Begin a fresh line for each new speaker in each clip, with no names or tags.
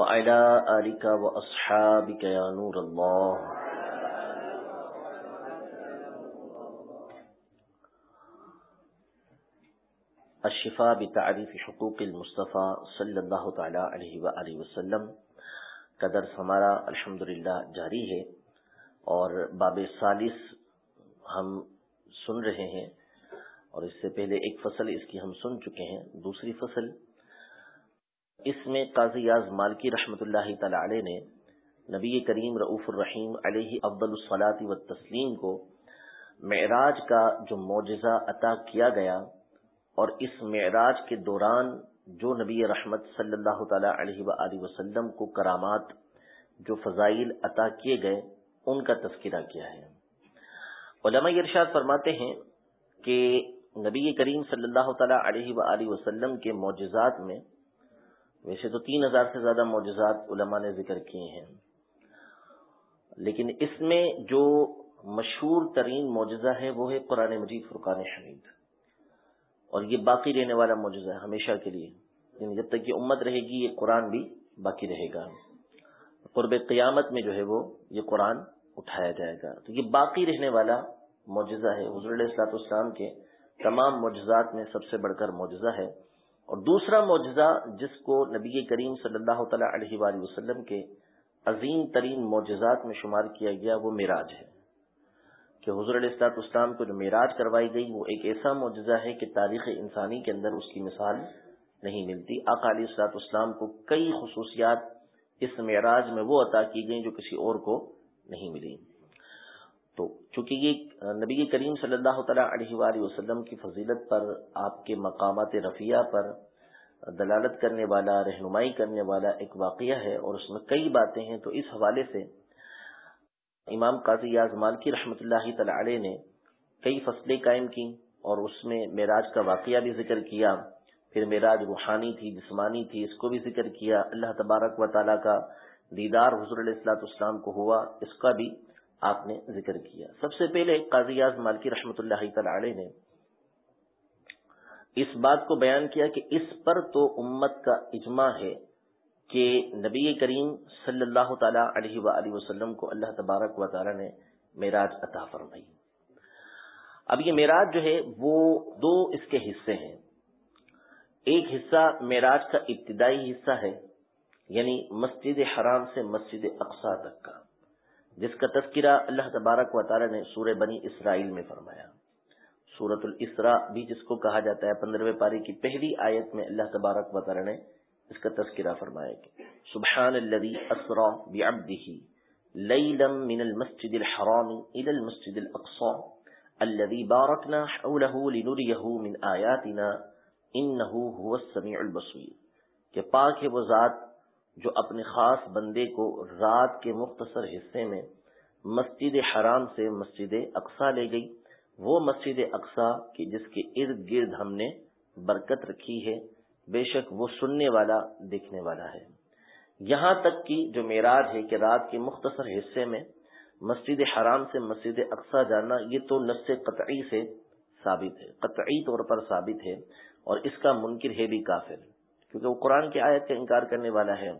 وعلى آلك وأصحابك يا نور الله. الشفا بتعریف حقوق المصطفیٰ صلی اللہ تعالی علیہ وآلہ وسلم. کا درس ہمارا الحمد جاری ہے اور باب سالس ہم سن رہے ہیں اور اس سے پہلے ایک فصل اس کی ہم سن چکے ہیں، دوسری فصل اس میں قاضی یاز مالکی رحمت اللہ تعالی علیہ نے نبی کریم رعف الرحیم علیہ افضل الصلاۃ و تسلیم کو معراج کا جو معجزہ عطا کیا گیا اور اس معراج کے دوران جو نبی رحمت صلی اللہ تعالی علیہ وآلہ وسلم کو کرامات جو فضائل عطا کیے گئے، ان کا تذکرہ کیا ہے۔ علماء ارشاد فرماتے ہیں کہ نبی کریم صلی اللہ تعالی علیہ وآلہ وسلم کے معجزات میں ویسے تو تین ہزار سے زیادہ معجزات علماء نے ذکر کیے ہیں۔ لیکن اس میں جو مشہور ترین معجزہ ہے وہ ہے قرآن مجید فرقان حمید اور یہ باقی رہنے والا معجزہ ہے ہمیشہ کے لیے۔ یعنی جب تک یہ امت رہے گی، یہ قرآن بھی باقی رہے گا۔ قرب قیامت میں جو ہے وہ یہ قرآن اٹھایا جائے گا۔ تو یہ باقی رہنے والا معجزہ ہے۔ حضر السلاط اسلام کے تمام معجزات میں سب سے بڑھ کر معجزہ ہے۔ اور دوسرا معجزہ جس کو نبی کریم صلی اللہ تعالی علیہ وآلہ وسلم کے عظیم ترین معجزات میں شمار کیا گیا وہ میراج ہے کہ حضور علیہ السلاط اسلام کو جو معراج کروائی گئی وہ ایک ایسا معجزہ ہے کہ تاریخ انسانی کے اندر اس کی مثال نہیں ملتی۔ اقالی السلاط اسلام کو کئی خصوصیات اس معراج میں وہ عطا کی گئی جو کسی اور کو نہیں ملی تو چونکہ یہ نبی کریم صلی اللہ تعالیٰ علیہ وآلہ وسلم کی فضیلت پر، آپ کے مقامات رفیہ پر، دلالت کرنے والا، رہنمائی کرنے والا ایک واقعہ ہے اور اس میں کئی باتیں ہیں، تو اس حوالے سے امام قاضی یاز مالکی رحمۃ اللہ تعالی علیہ نے کئی فصلیں قائم کی اور اس میں معراج کا واقعہ بھی ذکر کیا۔ پھر معراج روحانی تھی، جسمانی تھی، اس کو بھی ذکر کیا۔ اللہ تبارک و تعالیٰ کا دیدار حضور علیہ السلاۃ اسلام کو ہوا، اس کا بھی آپ نے ذکر کیا۔ سب سے پہلے قاضی یاز مالکی رحمۃ اللہ تعالی علیہ نے اس بات کو بیان کیا کہ اس پر تو امت کا اجماع ہے کہ نبی کریم صلی اللہ تعالی علیہ وآلہ وسلم کو اللہ تبارک و تعالی نے معراج عطا فرمائی۔ اب یہ معراج جو ہے وہ دو اس کے حصے ہیں۔ ایک حصہ معراج کا ابتدائی حصہ ہے یعنی مسجد حرام سے مسجد اقسا تک کا۔ جس کا تذکرہ اللہ تبارک و تعالی نے سورہ بنی اسرائیل میں فرمایا۔ سورت الاسراء بھی جس کو کہا جاتا ہے پندرہویں پاری کی پہلی آیت میں اللہ تبارک و تعالی نے اس کا تذکرہ فرمائے گا سبحان الذي اسرا بعبده ليلا من المسجد الحرام الى المسجد الاقصى الذي باركنا حوله لنريه من آياتنا انه هو السميع البصير کہ پاک ہے وہ ذات جو اپنے خاص بندے کو رات کے مختصر حصے میں مسجد حرام سے مسجد اقصا لے گئی، وہ مسجد اقصا کی جس کے ارد گرد ہم نے برکت رکھی ہے، بے شک وہ سننے والا، دیکھنے والا ہے۔ یہاں تک کی جو معراج ہے کہ رات کے مختصر حصے میں مسجد حرام سے مسجد اقسا جانا، یہ تو نس قطعی سے ثابت ہے، قطعی طور پر ثابت ہے اور اس کا منکر ہے بھی کافر۔ کیونکہ وہ قرآن کی آیت کا انکار کرنے والا ہے۔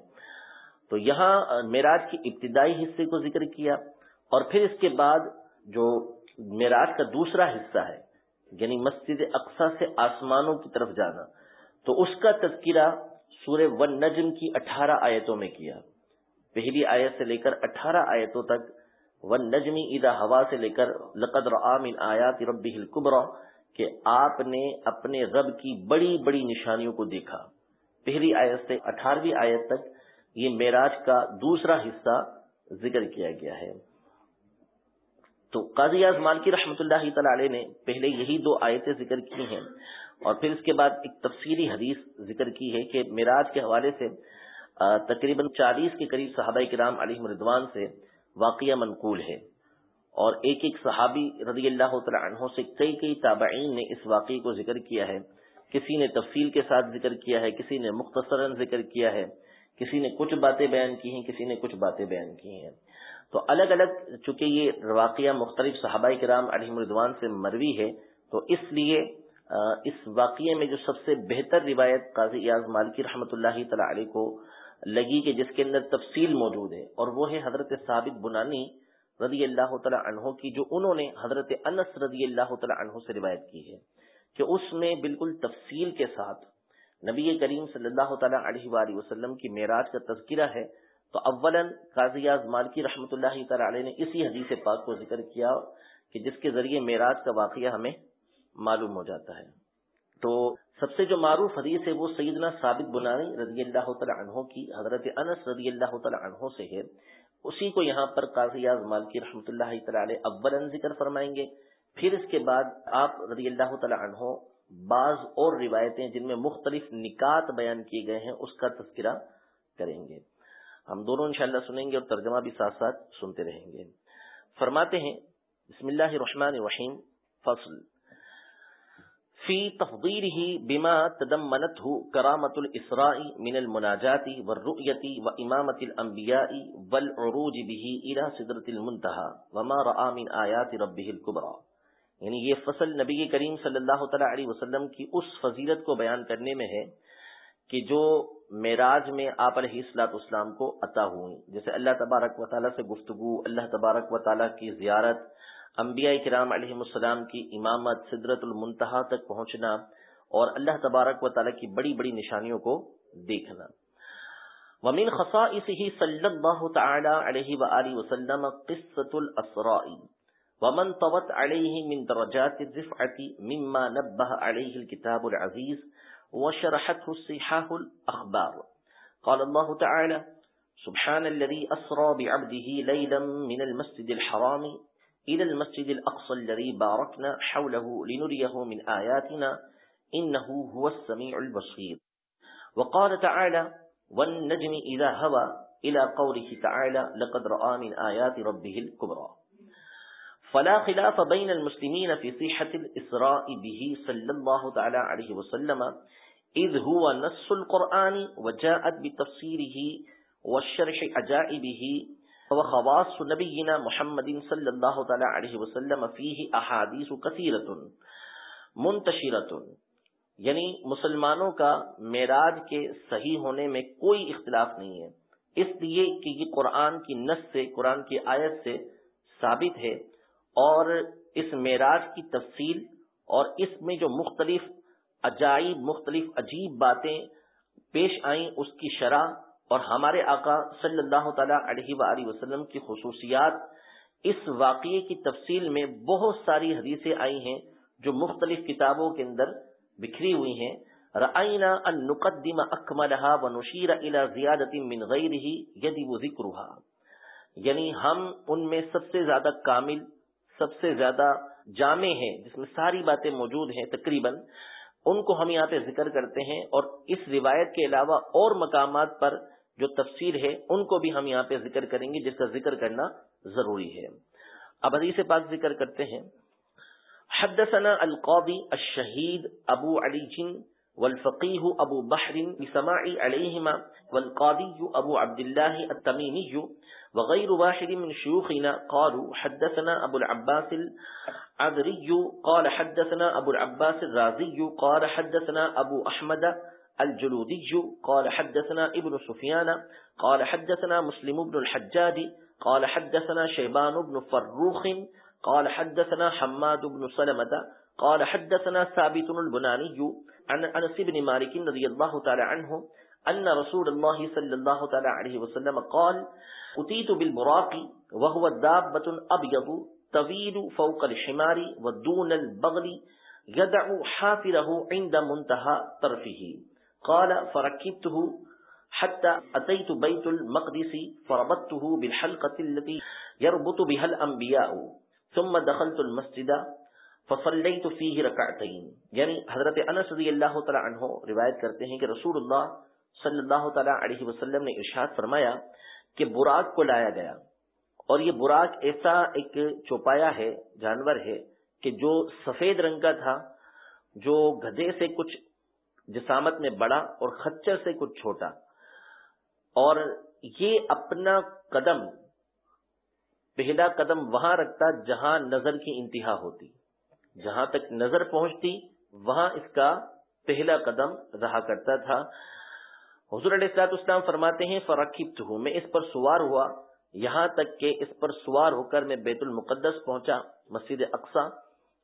تو یہاں معراج کی ابتدائی حصے کو ذکر کیا اور پھر اس کے بعد جو معراج کا دوسرا حصہ ہے یعنی مسجد اقسا سے آسمانوں کی طرف جانا، تو اس کا تذکرہ سورہ ون نجم کی اٹھارہ آیتوں میں کیا۔ پہلی آیت سے لے کر اٹھارہ آیتوں تک ون نجمی ادا ہوا سے لے کر لقدر عامن آیات رب القبرا کہ آپ نے اپنے رب کی بڑی بڑی نشانیوں کو دیکھا۔ پہلی آیت سے اٹھارہویں آیت تک یہ معراج کا دوسرا حصہ ذکر کیا گیا ہے۔ تو قاضی اعظمان کی رحمت اللہ تعالی علیہ نے پہلے یہی دو آیتیں ذکر کی ہیں اور پھر اس کے بعد ایک تفصیلی حدیث ذکر کی ہے کہ معراج کے حوالے سے تقریباً چالیس کے قریب صحابہ کرام علی مردوان سے واقعہ منقول ہے۔ اور ایک ایک صحابی رضی اللہ تعالی عنہ سے کئی کئی تابعین نے اس واقعے کو ذکر کیا ہے۔ کسی نے تفصیل کے ساتھ ذکر کیا ہے، کسی نے مختصراً ذکر کیا ہے، کسی نے کچھ باتیں بیان کی ہیں، کسی نے کچھ باتیں بیان کی ہیں۔ تو الگ الگ چونکہ یہ واقعہ مختلف صحابہ کرام علی مردوان سے مروی ہے، تو اس لیے اس واقعے میں جو سب سے بہتر روایت قاضی ایاز مالکی رحمۃ اللہ تعالی علیہ کو لگی کہ جس کے اندر تفصیل موجود ہے، اور وہ ہے حضرت ثابت بنانی رضی اللہ تعالی عنہ کی، جو انہوں نے حضرت انس رضی اللہ تعالی عنہ سے روایت کی ہے۔ کہ اس میں بالکل تفصیل کے ساتھ نبی کریم صلی اللہ تعالی علیہ وآلہ وسلم کی معراج کا تذکرہ ہے، تو اولا قاضی مالکی رحمۃ اللہ تعالی علیہ نے اسی حدیث پاک کو ذکر کیا کہ جس کے ذریعے معراج کا واقعہ ہمیں معلوم ہو جاتا ہے۔ تو سب سے جو معروف حدیث ہے وہ سیدنا ثابت بنانی رضی اللہ تعالی عنہ کی، حضرت انس رضی اللہ تعالی عنہ سے ہے۔ اسی کو یہاں پر قاضی مالکی رحمۃ اللہ تعالی اول ذکر فرمائیں گے۔ پھر اس کے بعد آپ رضی اللہ تعالی عنہ بعض اور روایتیں جن میں مختلف نکات بیان کیے گئے ہیں، اس کا تذکرہ کریں گے۔ ہم دونوں انشاءاللہ سنیں گے اور ترجمہ بھی ساتھ ساتھ سنتے رہیں گے۔ فرماتے ہیں، بسم اللہ الرحمن الرحیم، فصل۔ فی تفضیله بما تدمنته کرامت الاسراء من المناجات والرؤیت و امامت الانبیاء والعروج به الى صدرت المنتهى وما رآ من آیات ربه الكبرى یعنی یہ فصل نبی کریم صلی اللہ تعالی علیہ وسلم کی اس فضیلت کو بیان کرنے میں ہے کہ جو معراج میں آپ علیہ السلاط اسلام کو عطا ہوئی جیسے اللہ تبارک و تعالیٰ سے گفتگو، اللہ تبارک و تعالیٰ کی زیارت، انبیاء کرام علیہ السلام کی امامت صدرت المنتہا تک پہنچنا اور اللہ تبارک و تعالیٰ کی بڑی بڑی نشانیوں کو دیکھنا۔ ومن خصائصه صلی اللہ تعالی علیہ وآلہ وسلم قصة الاسراء۔ ومن طوت علیہ من درجات الرفعت مما نبہ علیہ الكتاب العزیز وشرحته الصحاح الأخبار قال الله تعالى، سبحان الذي أسرى بعبده ليلا من المسجد الحرام إلى المسجد الأقصى الذي باركنا حوله لنريه من آياتنا إنه هو السميع البصير. وقال تعالى، والنجم إذا هوى إلى قوله تعالى، لقد رأى من آيات ربه الكبرى. فلا خلاف بين المسلمين في صحة الإسراء به صلى الله تعالى عليه وسلم اذ هو نص القرآن وجاءت بتفسيره والشرح عجائبه وخواص نبينا محمد صلى الله تعالى عليه وسلم فيه احاديث كثيرة منتشرة یعنی مسلمانوں کا معراج کے صحیح ہونے میں کوئی اختلاف نہیں ہے۔ اس لیے کہ یہ قرآن کی نس سے، قرآن کی آیت سے ثابت ہے اور اس معراج کی تفصیل اور اس میں جو مختلف عجائب، مختلف عجیب باتیں پیش آئیں، اس کی شرح اور ہمارے آقا صلی اللہ تعالی علیہ وآلہ وسلم کی خصوصیات، اس واقعے کی تفصیل میں بہت ساری حدیثیں آئی ہیں جو مختلف کتابوں کے اندر بکھری ہوئی ہیں۔ رعینا ان نقدم اکملها ونشیر الى زیادت من غیره یدی وہ ذکرها یعنی ہم ان میں سب سے زیادہ کامل سب سے زیادہ جامع ہیں، جس میں ساری باتیں موجود ہیں تقریباً، ان کو ہم یہاں پہ ذکر کرتے ہیں اور اس روایت کے علاوہ اور مقامات پر جو تفسیر ہے، ان کو بھی ہم یہاں پہ ذکر کریں گے، جس کا ذکر کرنا ضروری ہے۔ اب حدیث پاک ذکر کرتے ہیں۔ حدثنا القاضی الشہید ابو علی جن والفقيه ابو بحر بسماع عليهما والقاضي ابو عبد الله التميمي وغير واحد من شيوخنا قالوا حدثنا ابو العباس العذري قال حدثنا ابو العباس الرازي قال حدثنا ابو احمد الجلودي قال حدثنا ابن سفيان قال حدثنا مسلم بن الحجاج قال حدثنا شيبان بن فروخ قال حدثنا حماد بن سلمة قال حدثنا ثابت البناني عن انس بن مالك رضي الله تعالى عنه ان رسول الله صلى الله تعالى عليه وسلم قال اتيت بالبراق وهو دابة ابيض طويل فوق الحمار ودون البغل يدع حافره عند منتهى طرفه قال، فركبته حتى اتيت بيت المقدس فربطته بالحلقة التي يربط بها الانبياء ثم دخلت المسجد فصلی تو فی رکعتین. یعنی حضرت انس رضی اللہ تعالی عنہ روایت کرتے ہیں کہ رسول اللہ صلی اللہ تعالی علیہ وسلم نے ارشاد فرمایا کہ براق کو لایا گیا. اور یہ براق ایسا ایک چوپایا ہے، جانور ہے کہ جو سفید رنگ کا تھا، جو گدے سے کچھ جسامت میں بڑا اور خچر سے کچھ چھوٹا. اور یہ اپنا قدم، پہلا قدم وہاں رکھتا جہاں نظر کی انتہا ہوتی۔ جہاں تک نظر پہنچتی، وہاں اس کا پہلا قدم رہا کرتا تھا۔ حضور علیہ السلاط اسلام فرماتے ہیں فرقیب ہوں میں اس پر سوار ہوا، یہاں تک کہ اس پر سوار ہو کر میں بیت المقدس پہنچا، مسجد اقسا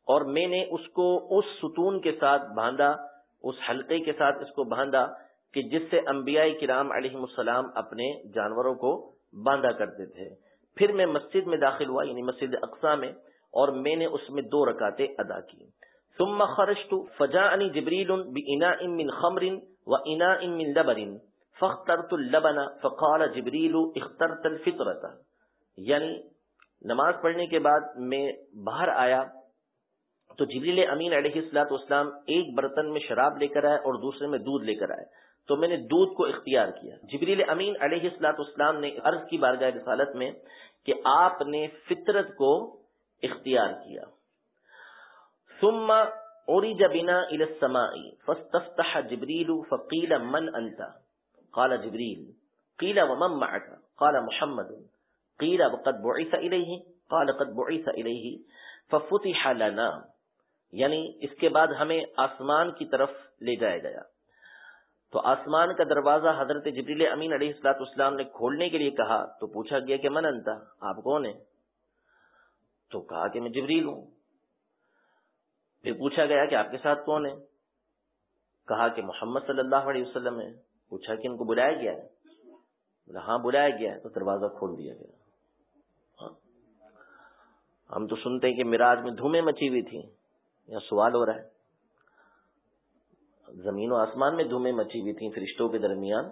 اور میں نے اس کو اس ستون کے ساتھ باندھا، اس حلقے کے ساتھ اس کو باندھا کہ جس سے انبیاء کرام علیہ السلام اپنے جانوروں کو باندھا کرتے تھے۔ پھر میں مسجد میں داخل ہوا یعنی مسجد اقسا میں اور میں نے اس میں دو رکاتے ادا کی ثم خرجت فجاءني جبريل بإناء من خمر وإناء من لبن، فاخترت اللبن فقال جبريل اخترت الفطرة۔ یعنی نماز پڑھنے کے بعد میں باہر آیا، تو جبریل امین علیہ السلاط اسلام ایک برتن میں شراب لے کر آئے اور دوسرے میں دودھ لے کر آئے۔ تو میں نے دودھ کو اختیار کیا۔ جبریل امین علیہ السلاط اسلام نے عرض کی بارگاہ رسالت میں کہ آپ نے فطرت کو اختیار کیا۔ ثم اورج بنا الى السماء، فاستفتح جبريل فقيل من انت قال جبريل، قيل ومن معك؟ قال محمد، قيل وقد بعث اليه قال قد بعث اليه ففتح لنا یعنی اس کے بعد ہمیں آسمان کی طرف لے جایا گیا۔ تو آسمان کا دروازہ حضرت جبریل امین علیہ السلاط اسلام نے کھولنے کے لیے کہا، تو پوچھا گیا کہ من انتا آپ کون ہیں؟ تو کہا کہ میں جبریل ہوں۔ پھر پوچھا گیا کہ آپ کے ساتھ کون ہے؟ کہا کہ محمد صلی اللہ علیہ وسلم ہے۔ پوچھا کہ ان کو بلایا گیا ہے؟ بولا ہاں بلایا گیا ہے۔ تو دروازہ کھول دیا گیا۔ ہاں۔ ہم تو سنتے ہیں کہ میراج میں دھومیں مچی ہوئی تھی یا سوال ہو رہا ہے۔ زمین و آسمان میں دھومیں مچی ہوئی تھیں فرشتوں کے درمیان۔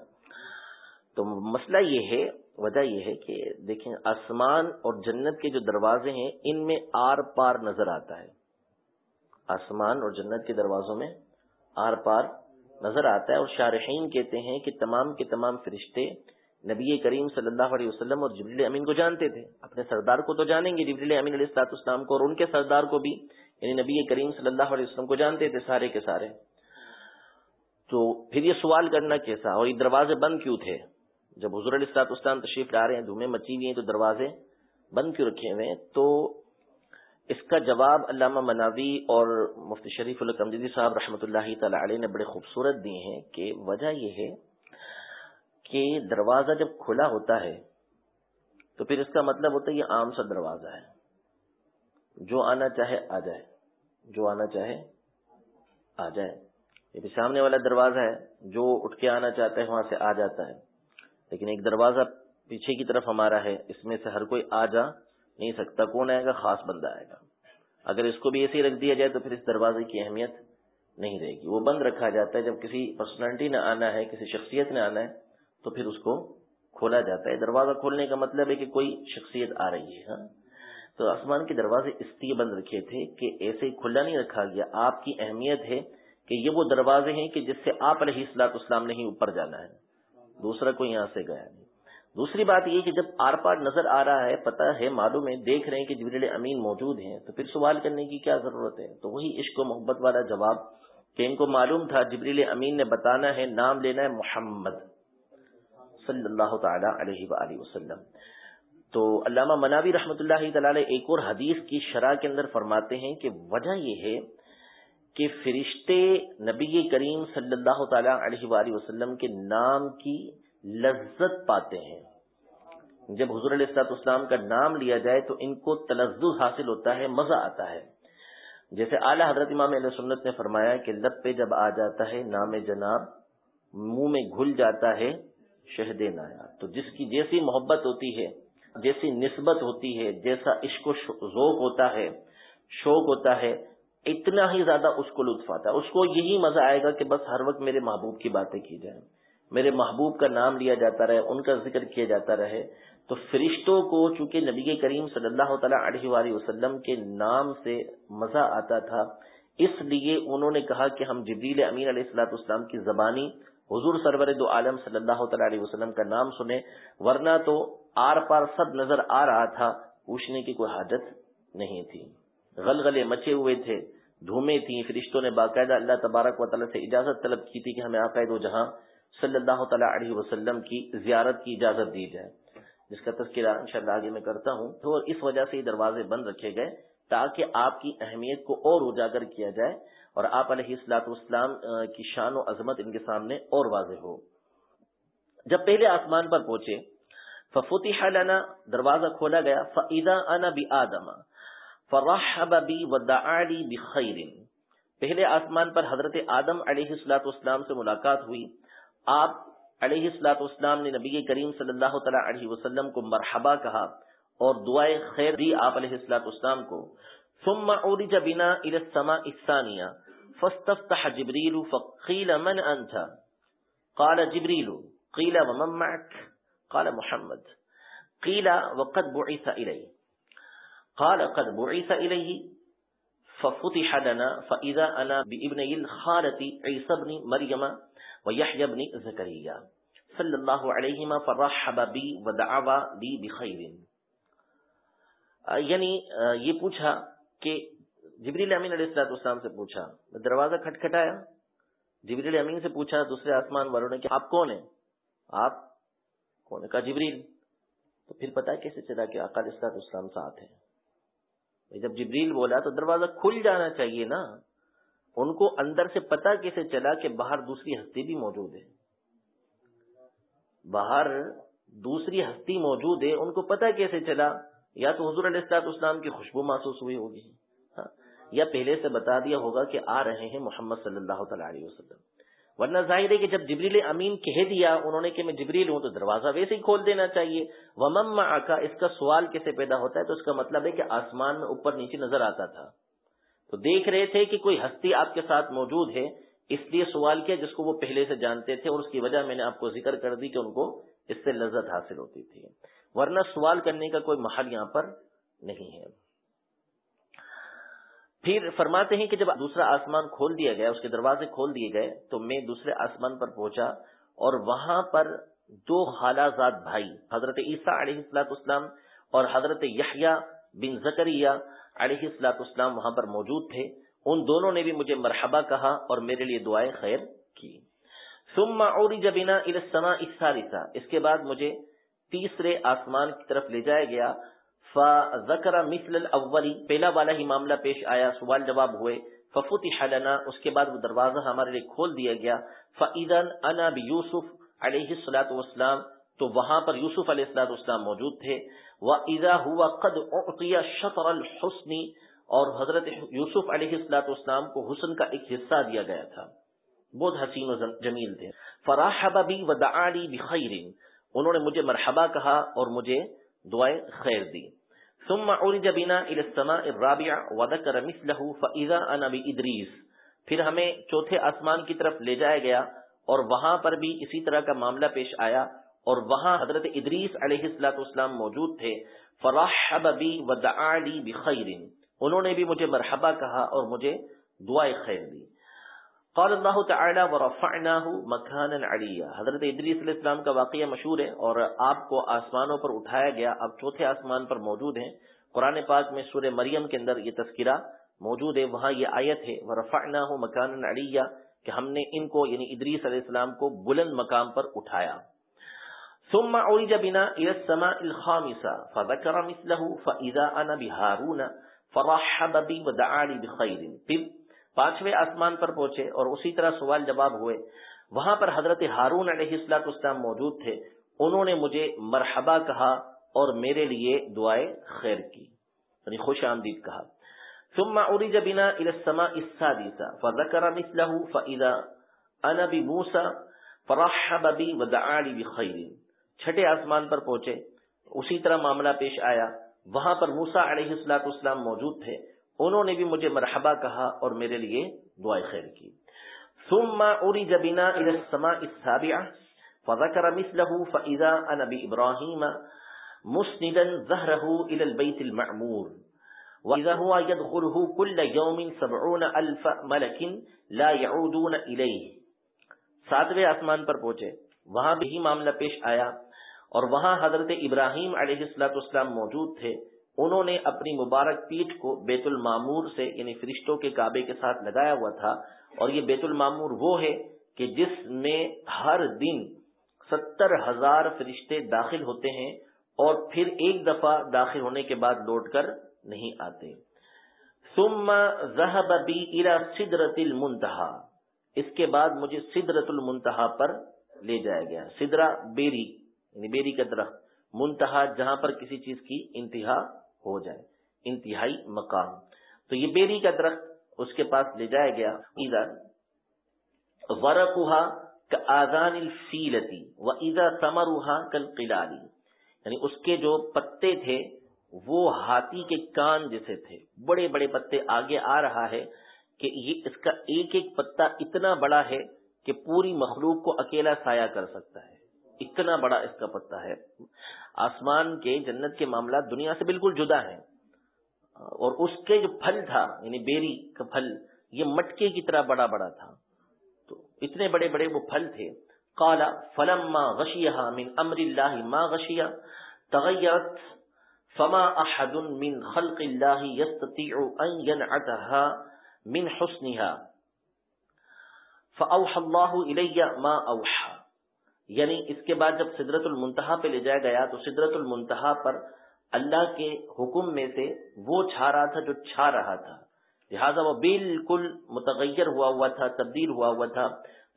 تو مسئلہ یہ ہے وجہ یہ ہے کہ دیکھیں آسمان اور جنت کے جو دروازے ہیں، ان میں آر پار نظر آتا ہے۔ آسمان اور جنت کے دروازوں میں آر پار نظر آتا ہے اور شارحین کہتے ہیں کہ تمام کے تمام فرشتے نبی کریم صلی اللہ علیہ وسلم اور جبریل امین کو جانتے تھے۔ اپنے سردار کو تو جانیں گے، جبریل امین علیہ السلاط اسلام کو اور ان کے سردار کو بھی یعنی نبی کریم صلی اللہ علیہ وسلم کو جانتے تھے سارے کے سارے۔ تو پھر یہ سوال کرنا کیسا اور یہ دروازے بند کیوں تھے؟ جب حضور علیہ السلاط اسلام تشریف لا رہے ہیں دھومیں مچی ہوئی ہیں، تو دروازے بند کیوں رکھے ہوئے ہیں؟ تو اس کا جواب علامہ مناوی اور مفتی شریف القمدی صاحب رحمۃ اللہ تعالی علیہ نے بڑے خوبصورت دیے ہیں کہ وجہ یہ ہے کہ دروازہ جب کھلا ہوتا ہے، تو پھر اس کا مطلب ہوتا ہے یہ عام سا دروازہ ہے۔ جو آنا چاہے، آ جائے۔ جو آنا چاہے، آ جائے۔ یہ بھی سامنے والا دروازہ ہے۔ جو اٹھ کے آنا چاہتا ہے، وہاں سے آ جاتا ہے۔ لیکن ایک دروازہ پیچھے کی طرف ہمارا ہے، اس میں سے ہر کوئی آ جا نہیں سکتا، کون آئے گا؟ خاص بندہ آئے گا۔ اگر اس کو بھی ایسے ہی رکھ دیا جائے تو پھر اس دروازے کی اہمیت نہیں رہے گی۔ وہ بند رکھا جاتا ہے، جب کسی پرسنالٹی نے آنا ہے، کسی شخصیت نے آنا ہے، تو پھر اس کو کھولا جاتا ہے۔ دروازہ کھولنے کا مطلب ہے کہ کوئی شخصیت آ رہی ہے ہاں؟ تو آسمان کے دروازے اس لیے بند رکھے تھے کہ ایسے ہی کھلا نہیں رکھا گیا۔ آپ کی اہمیت ہے کہ یہ وہ دروازے ہیں کہ جس سے آپ علیہ السلاط اسلام نہیں اوپر جانا ہے۔ دوسرا کوئی یہاں سے گیا نہیں۔ دوسری بات یہ کہ جب آر پار نظر آ رہا ہے، پتہ ہے، معلوم ہے، دیکھ رہے ہیں کہ جبریل امین موجود ہیں، تو پھر سوال کرنے کی کیا ضرورت ہے؟ تو وہی عشق و محبت والا جواب کہ ان کو معلوم تھا، جبریل امین نے بتانا ہے، نام لینا ہے محمد صلی اللہ تعالی علیہ وآلہ وسلم۔ تو علامہ مناوی رحمۃ اللہ تعالی ایک اور حدیث کی شرح کے اندر فرماتے ہیں کہ وجہ یہ ہے کہ فرشتے نبی کریم صلی اللہ تعالی علیہ وآلہ وسلم کے نام کی لذت پاتے ہیں۔ جب حضور علیہ السلاط اسلام کا نام لیا جائے تو ان کو تلز حاصل ہوتا ہے، مزہ آتا ہے۔ جیسے اعلیٰ حضرت امام علیہ سنت نے فرمایا کہ لب پہ جب آ جاتا ہے نام جناب، منہ میں گھل جاتا ہے شہد نایا۔ تو جس کی جیسی محبت ہوتی ہے، جیسی نسبت ہوتی ہے، جیسا عشق و ذوق ہوتا ہے، شوق ہوتا ہے اتنا ہی زیادہ اس کو لطف آتا ہے۔ اس کو یہی مزہ آئے گا کہ بس ہر وقت میرے محبوب کی باتیں کی جائیں۔ میرے محبوب کا نام لیا جاتا رہے، ان کا ذکر کیا جاتا رہے۔ تو فرشتوں کو چونکہ نبی کریم صلی اللہ تعالیٰ علیہ وآلہ وسلم کے نام سے مزہ آتا تھا، اس لیے انہوں نے کہا کہ ہم جبریل امین علیہ السلاۃ اسلام کی زبانی حضور سرور دو عالم صلی اللہ تعالیٰ علیہ وسلم کا نام سنیں، ورنہ تو آر پار سب نظر آ رہا تھا، پوچھنے کی کوئی حاجت نہیں تھی۔ غلغلے مچے ہوئے تھے۔ دھومے تھیں، فرشتوں نے باقاعدہ اللہ تبارک و تعالیٰ سے اجازت طلب کی تھی کہ ہمیں عقائد و جہاں صلی اللہ تعالیٰ علیہ وسلم کی زیارت کی اجازت دی جائے۔ جس کا تذکرہ انشاءاللہ آگے میں کرتا ہوں۔ تو اس وجہ سے یہ دروازے بند رکھے گئے تاکہ آپ کی اہمیت کو اور اجاگر کیا جائے اور آپ علیہ السلاط اسلام کی شان و عظمت ان کے سامنے اور واضح ہو۔ جب پہلے آسمان پر پہنچے، ففتح لنا، دروازہ کھولا گیا فاذا انا بآدم فرحب بی ودعا لی بخیر پہلے آسمان پر حضرت آدم علیہ الصلوۃ والسلام سے ملاقات ہوئی۔ آپ علیہ الصلوۃ والسلام نے نبی کریم صلی اللہ تعالی علیہ وسلم کو مرحبا کہا اور دعائے خیر دی آپ علیہ الصلوۃ والسلام کو۔ ثم عرج بنا الى السماء الثانيه فاستفتح جبريل فقيل من انت؟ قال جبريل قيل ومن معك قال محمد۔ قيل وقد بعث اليه قال، قد بعث اليه ففتح لنا فاذا انا بابن الخالة عيسى بن مريم ويحيى بن زكريا. صلی اللہ علیہما فرحب بی ودعوا لی بخیر یعنی یہ پوچھا کہ جبریل امین علیہ السلاۃ والسلام سے پوچھا، دروازہ کھٹکھٹایا جبریل امین سے پوچھا دوسرے آسمان والوں نے کہ، آپ کون ہیں؟ آپ؟ کون؟ ہے کہا، جبریل. تو پھر پتا کیسے چلا کہ اقال اسلط اسلام ساتھ ہے جب جبریل بولا تو دروازہ کھل جانا چاہیے نا، ان کو اندر سے پتا کیسے چلا کہ باہر دوسری ہستی بھی موجود ہے۔ باہر دوسری ہستی موجود ہے، ان کو پتا کیسے چلا؟ یا تو حضور علیہ السلاط اسلام کی خوشبو محسوس ہوئی ہوگی ہاں، یا پہلے سے بتا دیا ہوگا کہ آ رہے ہیں محمد صلی اللہ تعالی علیہ وسلم۔ ورنہ ظاہر ہے کہ جب جبریل امین کہہ دیا، انہوں نے کہ میں جبریل ہوں تو دروازہ ویسے ہی کھول دینا چاہیے۔ ومم آکا اس کا سوال کیسے پیدا ہوتا ہے؟ تو اس کا مطلب ہے کہ آسمان میں اوپر نیچے نظر آتا تھا۔ تو دیکھ رہے تھے کہ کوئی ہستی آپ کے ساتھ موجود ہے، اس لیے سوال کیا جس کو وہ پہلے سے جانتے تھے اور اس کی وجہ میں نے آپ کو ذکر کر دی کہ ان کو اس سے لذت حاصل ہوتی تھی۔ ورنہ سوال کرنے کا کوئی محل یہاں پر نہیں ہے۔ پھر فرماتے ہیں کہ جب دوسرا آسمان کھول دیا گیا، اس کے دروازے کھول دیے گئے، تو میں دوسرے آسمان پر پہنچا اور وہاں پر دو خالہ زاد بھائی، حضرت عیسیٰ علیہ السلاط اسلام اور حضرت یحییٰ بن زکریہ علیہ السلاط اسلام وہاں پر موجود تھے۔ ان دونوں نے بھی مجھے مرحبا کہا اور میرے لیے دعائیں خیر کی۔ ثم عرج بنا الى السماء اس کے بعد مجھے تیسرے آسمان کی طرف لے جایا گیا۔ فذكر مثل الاول پہلا والا ہی معاملہ پیش آیا، سوال جواب ہوئے، ففتح لنا، اس کے بعد وہ دروازہ ہمارے لیے کھول دیا گیا فاذا انا بيوسف علیہ الصلوۃ والسلام، تو وہاں پر یوسف علیہ الصلوۃ والسلام موجود تھے واذا هو قد اعطي شطر الحسن، اور حضرت یوسف علیہ السلاط اسلام کو حسن کا ایک حصہ دیا گیا تھا، بہت حسین و جمیل تھے، فراحب بھی و دعلی بخیر انہوں نے مجھے مرحبا کہا اور مجھے دعائیں خیر دی ثم عرج بنا الى السماء الرابعه وذكر مثله فاذا انا بادریس پھر ہمیں چوتھے آسمان کی طرف لے جایا گیا اور وہاں پر بھی اسی طرح کا معاملہ پیش آیا اور وہاں حضرت ادریس علیہ السلاۃ والسلام موجود تھے. فراحب بی ودعا لی بخیر انہوں نے بھی مجھے مرحبا کہا اور مجھے دعائیں خیر دی. قال اللہ تعالی ورفعناه مکانا علیا۔ حضرت ادریس علیہ السلام کا واقعہ مشہور ہے اور آپ کو آسمانوں پر اٹھایا گیا۔ اب چوتھے آسمان پر موجود ہیں۔ قرآن پاک میں سورہ مریم کے اندر یہ تذکرہ موجود ہے۔ وہاں یہ آیت ہے ورفعناه مکانا علیا، کہ ہم نے ان کو یعنی ادریس علیہ السلام کو بلند مقام پر اٹھایا۔ ثم عرج بنا الى السماء الخامسه فذكر مثله فاذا انا بهارون، فرحب بی ودعا بخیر۔ پھر پانچویں آسمان پر پہنچے اور اسی طرح سوال جواب ہوئے۔ وہاں پر حضرت ہارون علیہ السلاط اسلام موجود تھے۔ انہوں نے مجھے مرحبا کہا اور میرے لیے دعائیں خیر کی۔ یعنی خوش آمدید کہا۔ ثم عرج بنا الى السماء السادسة فذكر مثله فإذا انا بموسى فرحب بی ودعا بخیر۔ چھٹے آسمان پر پہنچے۔ اسی طرح معاملہ پیش آیا۔ وہاں پر موسا علیہ السلاط اسلام موجود تھے۔ انہوں نے بھی مجھے مرحبا کہا اور میرے لیے دعائیں خیر کی۔ ثم اوری جبینا السماء السابعہ فذكر مثله فإذا أنا بإبراهيم مسندا ظهره إلى البيت المعمور، وإذا هو يدخله كل يوم سبعون ألف ملك لا يعودون إليه۔ ساتویں آسمان پر پہنچے، وہاں بھی معاملہ پیش آیا اور وہاں حضرت ابراہیم علیہ السلاۃ اسلام موجود تھے۔ انہوں نے اپنی مبارک پیٹ کو بیت المامور سے یعنی فرشتوں کے کعبے کے ساتھ لگایا ہوا تھا۔ اور یہ بیت المامور وہ ہے کہ جس میں ہر دن ستر ہزار فرشتے داخل ہوتے ہیں اور پھر ایک دفعہ داخل ہونے کے بعد لوٹ کر نہیں آتے۔ ثم ذهب بي الى سدرۃ المنتہا۔ اس کے بعد مجھے سدرت المنتہا پر لے جایا گیا۔ سدرا بیری یعنی بیری کا درخت۔ منتہا جہاں پر کسی چیز کی انتہا ہو جائے، انتہائی مقام۔ تو یہ بیری کا درخت اس کے پاس لے جایا گیا۔ ادھر کا آزان الفیلتی و ایزا سمروہا کل قلالی یعنی اس کے جو پتے تھے، وہ ہاتھی کے کان جیسے تھے۔ بڑے بڑے پتے آگے آ رہا ہے کہ یہ اس کا ایک ایک پتا اتنا بڑا ہے کہ پوری مخلوق کو اکیلا سایہ کر سکتا ہے۔ اتنا بڑا اس کا پتا ہے۔ آسمان کے جنت کے معاملات دنیا سے بالکل جدا ہیں۔ اور اس کے جو پھل تھا یعنی بیری کا پھل، یہ مٹکے کی طرح بڑا بڑا تھا۔ تو اتنے بڑے بڑے وہ پھل تھے۔ کالا فلم ماں غشیہ من امر اللہ ماں غشیہ۔ تغیرت، فما احد من خلق اللہ يستطيع ان ينعتها من حسنها فاوحى الله الي ما اوحى۔ یعنی اس کے بعد جب سدرت المنتہا پہ لے جایا گیا تو سدرت المنتہا پر اللہ کے حکم میں سے وہ چھا رہا تھا جو چھا رہا تھا۔ لہذا وہ بالکل متغیر ہوا ہوا تھا، تبدیل ہوا ہوا تھا۔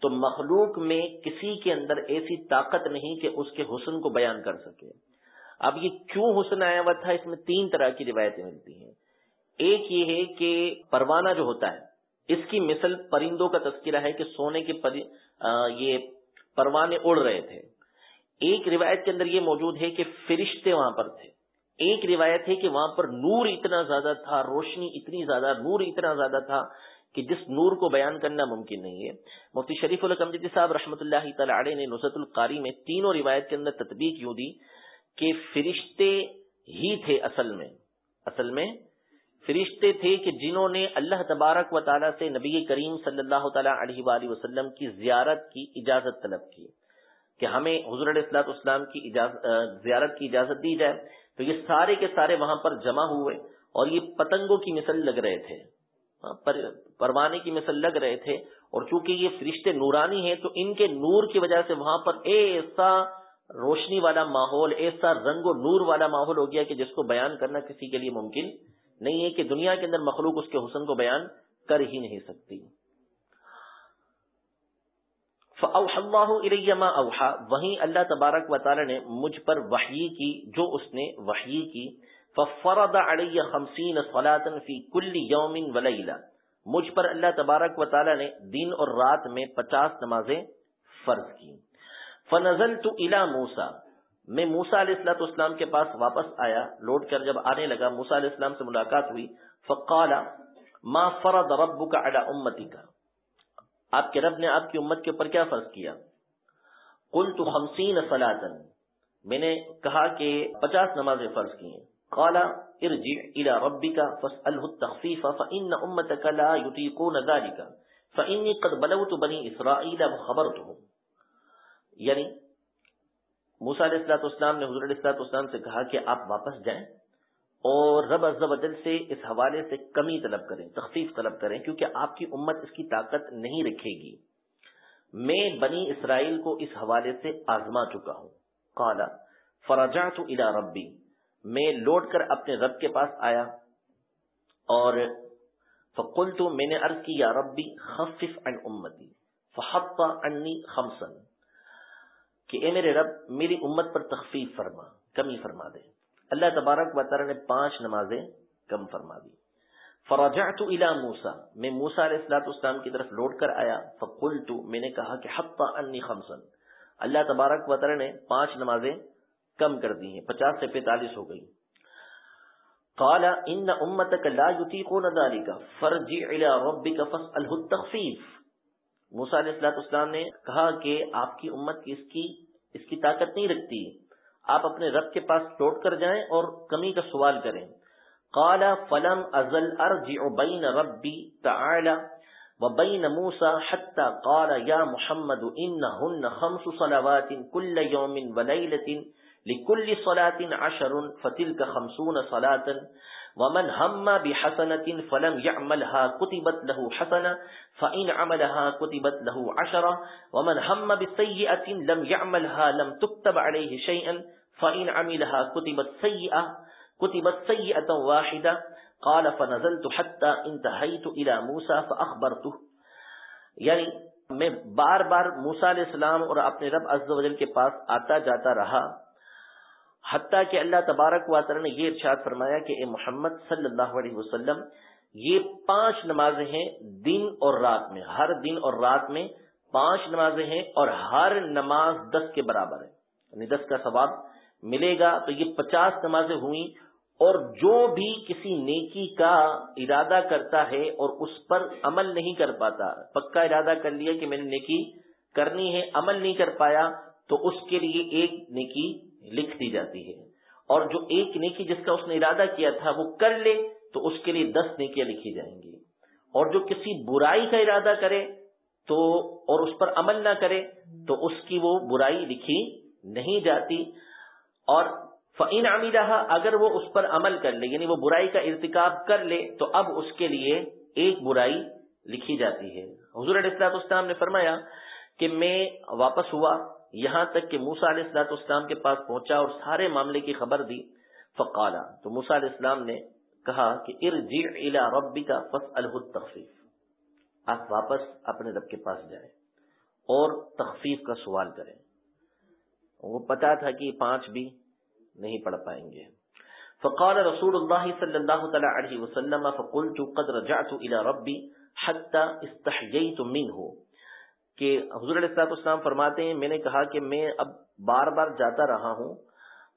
تو مخلوق میں کسی کے اندر ایسی طاقت نہیں کہ اس کے حسن کو بیان کر سکے۔ اب یہ کیوں حسن آیا ہوا تھا؟ اس میں تین طرح کی روایتیں ملتی ہیں۔ ایک یہ ہے کہ پروانہ جو ہوتا ہے، اس کی مثل پرندوں کا تذکرہ ہے کہ سونے کے پری یہ پروانے اڑ رہے تھے۔ ایک روایت کے اندر یہ موجود ہے کہ فرشتے وہاں پر تھے۔ ایک روایت ہے کہ وہاں پر نور اتنا زیادہ تھا، روشنی اتنی زیادہ، نور اتنا زیادہ تھا کہ جس نور کو بیان کرنا ممکن نہیں ہے۔ مفتی شریف القمدی جی صاحب رحمۃ اللہ تعالی نے نصرت القاری میں تینوں روایت کے اندر تطبیق یوں دی کہ فرشتے ہی تھے اصل میں۔ اصل میں فرشتے تھے کہ جنہوں نے اللہ تبارک و تعالیٰ سے نبی کریم صلی اللہ تعالیٰ علیہ وآلہ وسلم کی زیارت کی اجازت طلب کی کہ ہمیں حضور علیہ السلاط اسلام کی زیارت کی اجازت دی جائے۔ تو یہ سارے کے سارے وہاں پر جمع ہوئے اور یہ پتنگوں کی مثل لگ رہے تھے۔ ہاں، پروانے کی مثل لگ رہے تھے۔ اور چونکہ یہ فرشتے نورانی ہیں تو ان کے نور کی وجہ سے وہاں پر ایسا روشنی والا ماحول ایسا رنگ و نور والا ماحول ہو گیا کہ جس کو بیان کرنا کسی کے لیے ممکن نہیں ہے کہ دنیا کے اندر مخلوق اس کے حسن کو بیان کر ہی نہیں سکتی۔ اوحا وہیں اللہ تبارک و تعالی نے مجھ پر وحی کی، جو اس نے وحی کی۔ ففرد علی خمسین صلاة فی کل یوم ولیلہ مجھ پر اللہ تبارک و تعالی نے دن اور رات میں پچاس نمازیں فرض کی فنزلت الى موسیٰ میں موسا علیہ السلاۃ اسلام کے پاس واپس آیا، لوٹ کر جب آنے لگا موسا علیہ السلام سے ملاقات ہوئی۔ فقال، ما فرض ربك على امتك آپ کے رب نے آپ کی امت کے اوپر کیا فرض کیا؟ قلت 50 صلاه میں نے کہا کہ 50 نمازیں فرض کی ہیں۔ قال، ارجع الى ربك فاساله التخفيف فان امتك لا يطيقون ذلك فاني قد بلوت بني اسرائيل وخبرتهم یعنی موسا علیہ السلاط اسلام نے حضور علیہ السلاط اسلام سے کہا کہ آپ واپس جائیں اور رب از وجل سے اس حوالے سے کمی طلب کریں، تخفیف طلب کریں، کیونکہ آپ کی امت اس کی طاقت نہیں رکھے گی۔ میں بنی اسرائیل کو اس حوالے سے آزما چکا ہوں۔ کالا فراجات الا ربی، میں لوٹ کر اپنے رب کے پاس آیا اور فقل تو میں نے عرض کی، یا ربی، خفف عن امتی، فحط عنی خمسن کہ اے میرے رب، میری امت پر تخفیف فرما، کمی فرما دے۔ اللہ تبارک و تعالی نے پانچ نمازیں کم فرما دی۔ فراجعت الى موسا میں موسا علیہ السلاط اسلام کی طرف لوٹ کر آیا۔ فقلت، میں نے کہا کہ حق انی خمسن اللہ تبارک و تعالی نے پانچ نمازیں کم کر دی ہیں۔ پچاس سے پینتالیس ہو گئی۔ قال ان امتك لا يطيقون ذلك۔ فرجع الى ربك فاساله التخفيف۔ موسا علیہ السلاط اسلام نے کہا کہ آپ کی امت اس کی اس کی طاقت نہیں رکھتی۔ آپ اپنے رب کے پاس لوٹ کر جائیں اور کمی کا سوال کریں۔ قال، فلم ازل ارجع بین ربی تعالی وبین موسى حتى قال يا محمد انهن خمس صلوات كل يوم وليله لكل صلاه عشر فتلك خمسون صلاه ومن هم بحسنة فلم يعملها كتبت له حسنة فإن عملها كتبت له عشرة ومن هم بسيئة لم يعملها لم تكتب عليه شيئا فإن عملها كتبت سيئة كتبت سيئة واحدة قال فنزلت حتى انتهيت إلى موسى فأخبرته یعنی میں بار بار موسیٰ علیہ السلام اور اپنے رب عز و جل کے پاس آتا جاتا رہا حتیٰ کہ اللہ تبارک و تعالی نے یہ ارشاد فرمایا کہ اے محمد صلی اللہ علیہ وسلم، یہ پانچ نمازیں ہیں دن اور رات میں، ہر دن اور رات میں پانچ نمازیں ہیں اور ہر نماز دس کے برابر ہے یعنی دس کا ثواب ملے گا۔ تو یہ پچاس نمازیں ہوئیں اور جو بھی کسی نیکی کا ارادہ کرتا ہے اور اس پر عمل نہیں کر پاتا، پکا ارادہ کر لیا کہ میں نے نیکی کرنی ہے، عمل نہیں کر پایا، تو اس کے لیے ایک نیکی لکھ دی جاتی ہے۔ اور جو ایک نیکی جس کا اس نے ارادہ کیا تھا وہ کر لے، تو اس کے لیے دس نیکیاں لکھی جائیں گی۔ اور جو کسی برائی کا ارادہ کرے، تو اور اس پر عمل نہ کرے، تو اس کی وہ برائی لکھی نہیں جاتی۔ اور فعین عامی رہا اگر وہ اس پر عمل کر لے یعنی وہ برائی کا ارتکاب کر لے، تو اب اس کے لیے ایک برائی لکھی جاتی ہے۔ حضور علیہ السلاط اسلام نے فرمایا کہ میں واپس ہوا یہاں تک کہ موسا علیہ السلاط اسلام کے پاس پہنچا اور سارے معاملے کی خبر دی، فقالا، تو موسا علیہ السلام نے کہا کہ ارجع الى ربک فاسألہ التخفیف۔ آپ واپس اپنے رب کے پاس جائیں اور تخفیف کا سوال کریں۔ وہ پتا تھا کہ پانچ بھی نہیں پڑھ پائیں گے۔ فقال رسول اللہ صلی اللہ تعالی علیہ وسلم، فقلت قد رجعت الى ربی حتی استحییت منہ۔ کہ حضور علیہ السلاط اسلام فرماتے ہیں، میں نے کہا کہ میں اب بار بار جاتا رہا ہوں،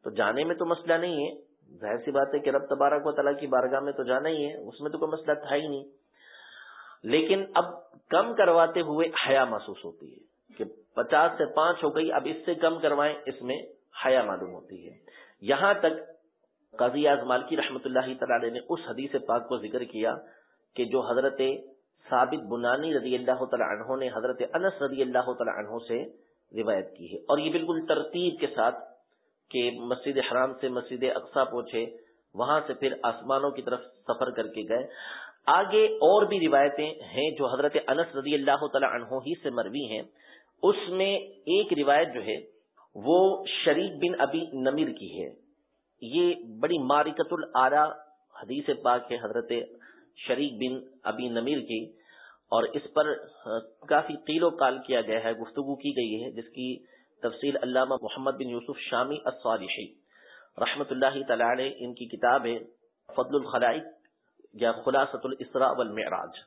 تو جانے میں تو مسئلہ نہیں ہے۔ ظاہر سی بات ہے کہ رب تبارک و تعالیٰ کی بارگاہ میں تو جانا ہی ہے، اس میں تو کوئی مسئلہ تھا ہی نہیں۔ لیکن اب کم کرواتے ہوئے حیا محسوس ہوتی ہے کہ پچاس سے پانچ ہو گئی، اب اس سے کم کروائیں، اس میں حیا معلوم ہوتی ہے۔ یہاں تک قاضی اعظمال کی رحمت اللہ تعالی نے اس حدیث پاک کو ذکر کیا کہ جو حضرت ثابت بنانی رضی اللہ تعالی عنہ نے حضرت انس رضی اللہ تعالی عنہ سے روایت کی ہے۔ اور یہ بالکل ترتیب کے ساتھ کہ مسجد حرام سے مسجد اقسا پہنچے، وہاں سے پھر آسمانوں کی طرف سفر کر کے گئے۔ آگے اور بھی روایتیں ہیں جو حضرت انس رضی اللہ تعالی عنہ ہی سے مروی ہیں۔ اس میں ایک روایت جو ہے، وہ شریک بن ابی نمیر کی ہے۔ یہ بڑی مارکت العرا حدیث پاک ہے حضرت شریک بن ابی نمیر کی۔ اور اس پر کافی قیل و کال کیا گیا ہے، گفتگو کی گئی ہے، جس کی تفصیل علامہ محمد بن یوسف شامی الصالحی رحمت اللہ تعالی ان کی کتاب ہے فضل الخلائق، یا خلاصۃ الاسراء والمعراج۔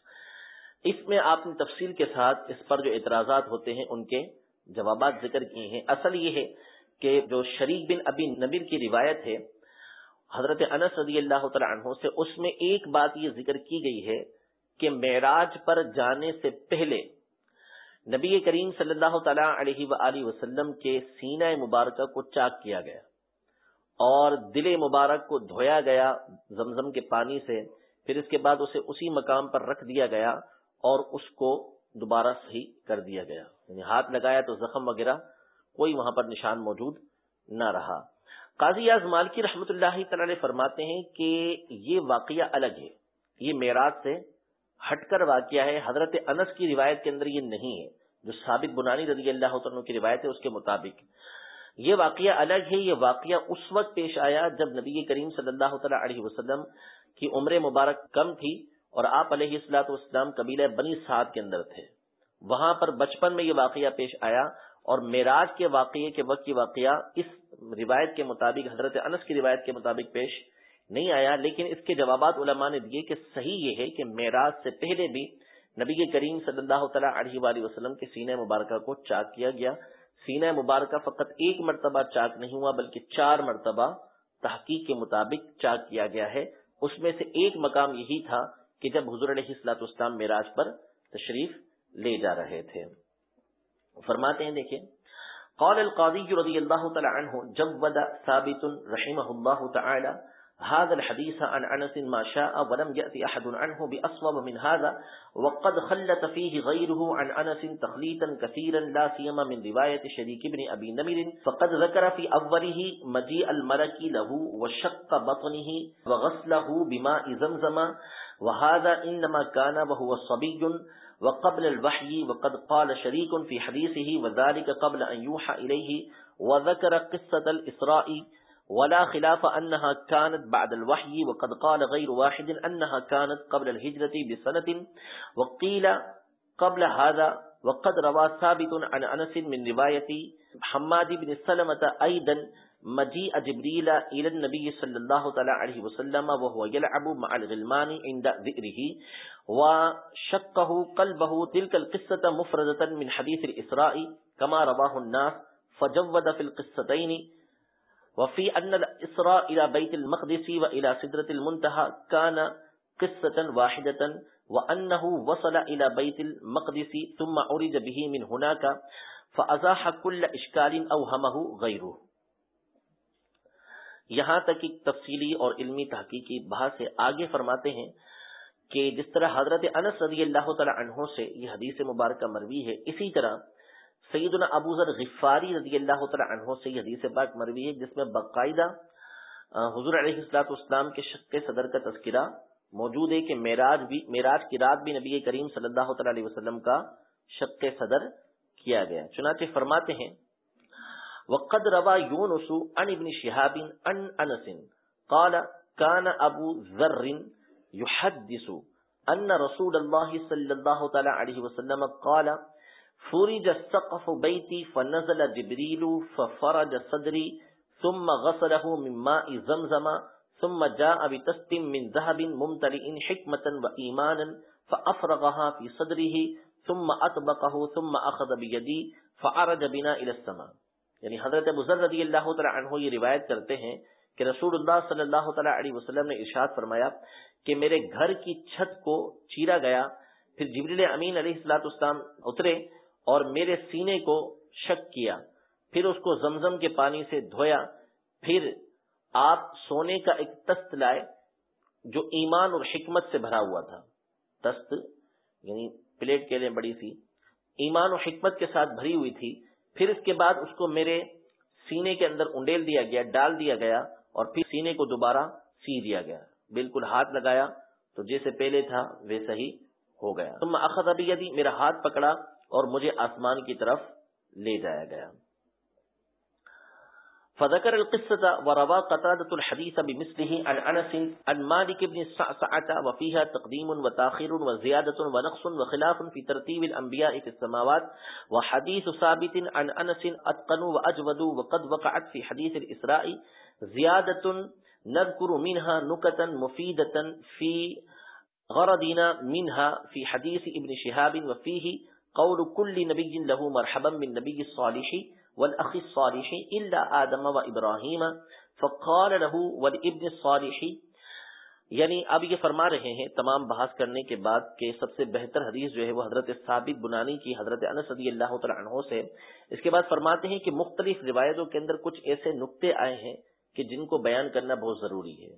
اس میں آپ نے تفصیل کے ساتھ اس پر جو اعتراضات ہوتے ہیں، ان کے جوابات ذکر کیے ہیں۔ اصل یہ ہے کہ جو شریک بن ابی نبیر کی روایت ہے، حضرت انس رضی اللہ تعالی عنہ سے، اس میں ایک بات یہ ذکر کی گئی ہے کہ معراج پر جانے سے پہلے نبی کریم صلی اللہ تعالی علیہ وآلہ وسلم کے سینہ مبارکہ کو چاک کیا گیا اور دل مبارک کو دھویا گیا زمزم کے پانی سے، پھر اس کے بعد اسے اسی مقام پر رکھ دیا گیا اور اس کو دوبارہ صحیح کر دیا گیا۔ یعنی ہاتھ لگایا تو زخم وغیرہ کوئی وہاں پر نشان موجود نہ رہا۔ قاضی اعظمال کی رحمت اللہ تعالی فرماتے ہیں کہ یہ واقعہ الگ ہے، یہ معراج سے ہٹ کر واقعہ ہے، حضرت انس کی روایت کے اندر یہ نہیں ہے۔ جو ثابت بنانی رضی اللہ عنہ کی روایت ہے، اس کے مطابق۔ یہ واقعہ الگ ہے، یہ واقعہ اس وقت پیش آیا جب نبی کریم صلی اللہ تعالی علیہ وسلم کی عمر مبارک کم تھی اور آپ علیہ السلاۃ والسلام قبیلہ بنی سعد کے اندر تھے۔ وہاں پر بچپن میں یہ واقعہ پیش آیا اور معراج کے واقعے کے وقت کی واقعہ اس روایت کے مطابق، حضرت انس کی روایت کے مطابق پیش نہیں آیا، لیکن اس کے جوابات علماء نے دیے کہ صحیح یہ ہے کہ معراج سے پہلے بھی نبی کریم صلی اللہ تعالیٰ علیہ وآلہ وسلم کے سینہ مبارکہ کو چاک کیا گیا۔ سینہ مبارکہ فقط ایک مرتبہ چاک نہیں ہوا، بلکہ چار مرتبہ تحقیق کے مطابق چاک کیا گیا ہے۔ اس میں سے ایک مقام یہی تھا کہ جب حضور علیہ السلاط اسلام معراج پر تشریف لے جا رہے تھے۔ فرماتے ہیں، دیکھیں۔ قال القاضي رضي الله تعالى عنه جود ثابت رحمه الله تعالى هذا الحديث عن أنس ما شاء ولم يأتي أحد عنه بأصوب من هذا، وقد خلت فيه غيره عن أنس تخليتا كثيرا، لا سيما من رواية شريك بن أبي نمر. فقد ذكر في أوله مجيء الملك له وشق بطنه وغسله بماء زمزم. وهذا إنما كان وهو صبي. وقبل الوحي وقد قال شريك في حديثه، وذلك قبل أن يوحى إليه. وذكر قصة الإسراء ولا خلاف أنها كانت بعد الوحي وقد قال غير واحد أنها كانت قبل الهجرة بسنة وقيل قبل هذا وقد روى ثابت عن أنس من رواية حماد بن السلمة أيضا مجيء جبريل إلى النبي صلى الله عليه وسلم وهو يلعب مع الغلمان عند ذئره وشقه قلبه تلك القصة مفردة من حديث الإسراء كما رواه الناس فجود في القصتين وفي أن الإسراء إلى بيت المقدس وإلى سدرة المنتهى كان قصة واحدة، وأنه وصل إلى بيت المقدس ثم عرج به من هناك، فأزاح كل إشكال أوهمه غيره. یہاں تک ایک تفصیلی اور علمی تحقیقی بحث سے آگے فرماتے ہیں کہ جس طرح حضرت انس رضی اللہ تعالی عنہ سے یہ حدیث مبارکہ مروی ہے، اسی طرح سیدنا ابو ذر غفاری رضی اللہ تعالی عنہ سے یہ حدیث پاک مروی ہے، جس میں باقاعدہ حضور علیہ السلاط اسلام کے شق صدر کا تذکرہ موجود ہے کہ معراج بھی، معراج کی رات بھی نبی کریم صلی اللہ تعالی علیہ وسلم کا شق صدر کیا گیا۔ چنانچہ فرماتے ہیں، وقد روا يونس عن ابن شهاب عن انس قال كان ابو ذر يحدث ان رسول الله صلى الله تعالى عليه وسلم قال فرج السقف بيتي فنزل جبريل ففرج صدري ثم غسله من ماء زمزم ثم جاء بتست من ذهب ممتلئ حكمة وإيمانا فأفرغها في صدره ثم أطبقه ثم أخذ بيدي فعرج بنا إلى السماء یعنی حضرت بزر رضی اللہ تعالی عنہ یہ روایت کرتے ہیں کہ رسول اللہ صلی اللہ تعالی علیہ وسلم نے ارشاد فرمایا کہ میرے گھر کی چھت کو چیرا گیا پھر جبریل امین علیہ السلاط اسلام اترے اور میرے سینے کو شک کیا، پھر اس کو زمزم کے پانی سے دھویا، پھر آپ سونے کا ایک تست لائے جو ایمان اور حکمت سے بھرا ہوا تھا۔ تست یعنی پلیٹ کے لیے بڑی سی، ایمان اور حکمت کے ساتھ بھری ہوئی تھی۔ پھر اس کے بعد اس کو میرے سینے کے اندر انڈیل دیا گیا، ڈال دیا گیا اور پھر سینے کو دوبارہ سی دیا گیا۔ بالکل ہاتھ لگایا تو جیسے پہلے تھا، ویسا ہی ہو گیا۔ تم اخذ ابھی میرا ہاتھ پکڑا اور مجھے آسمان کی طرف لے جایا گیا۔ فذكر القصة وروا قتادة الحديث بمثله عن أنس عن مالك بن السعسعة وفيها تقديم وتاخير وزيادة ونقص وخلاف في ترتيب الأنبياء في السماوات وحديث ثابت عن أنس أتقن وأجود وقد وقعت في حديث الإسراء زيادة نذكر منها نكتا مفيدة في غردنا منها في حديث ابن شهاب وفيه قول كل نبي له مرحبا من نبي الصالح والأخ الصالح إلا آدم وإبراهيم فقال له والابن الصالح یعنی اب یہ فرما رہے ہیں تمام بحث کرنے کے بعد کہ سب سے بہتر حدیث جو ہے وہ حضرت ثابت بنانی کی حضرت انس رضی اللہ تعالی عنہ سے۔ اس کے بعد فرماتے ہیں کہ مختلف روایتوں کے اندر کچھ ایسے نقطے آئے ہیں کہ جن کو بیان کرنا بہت ضروری ہے۔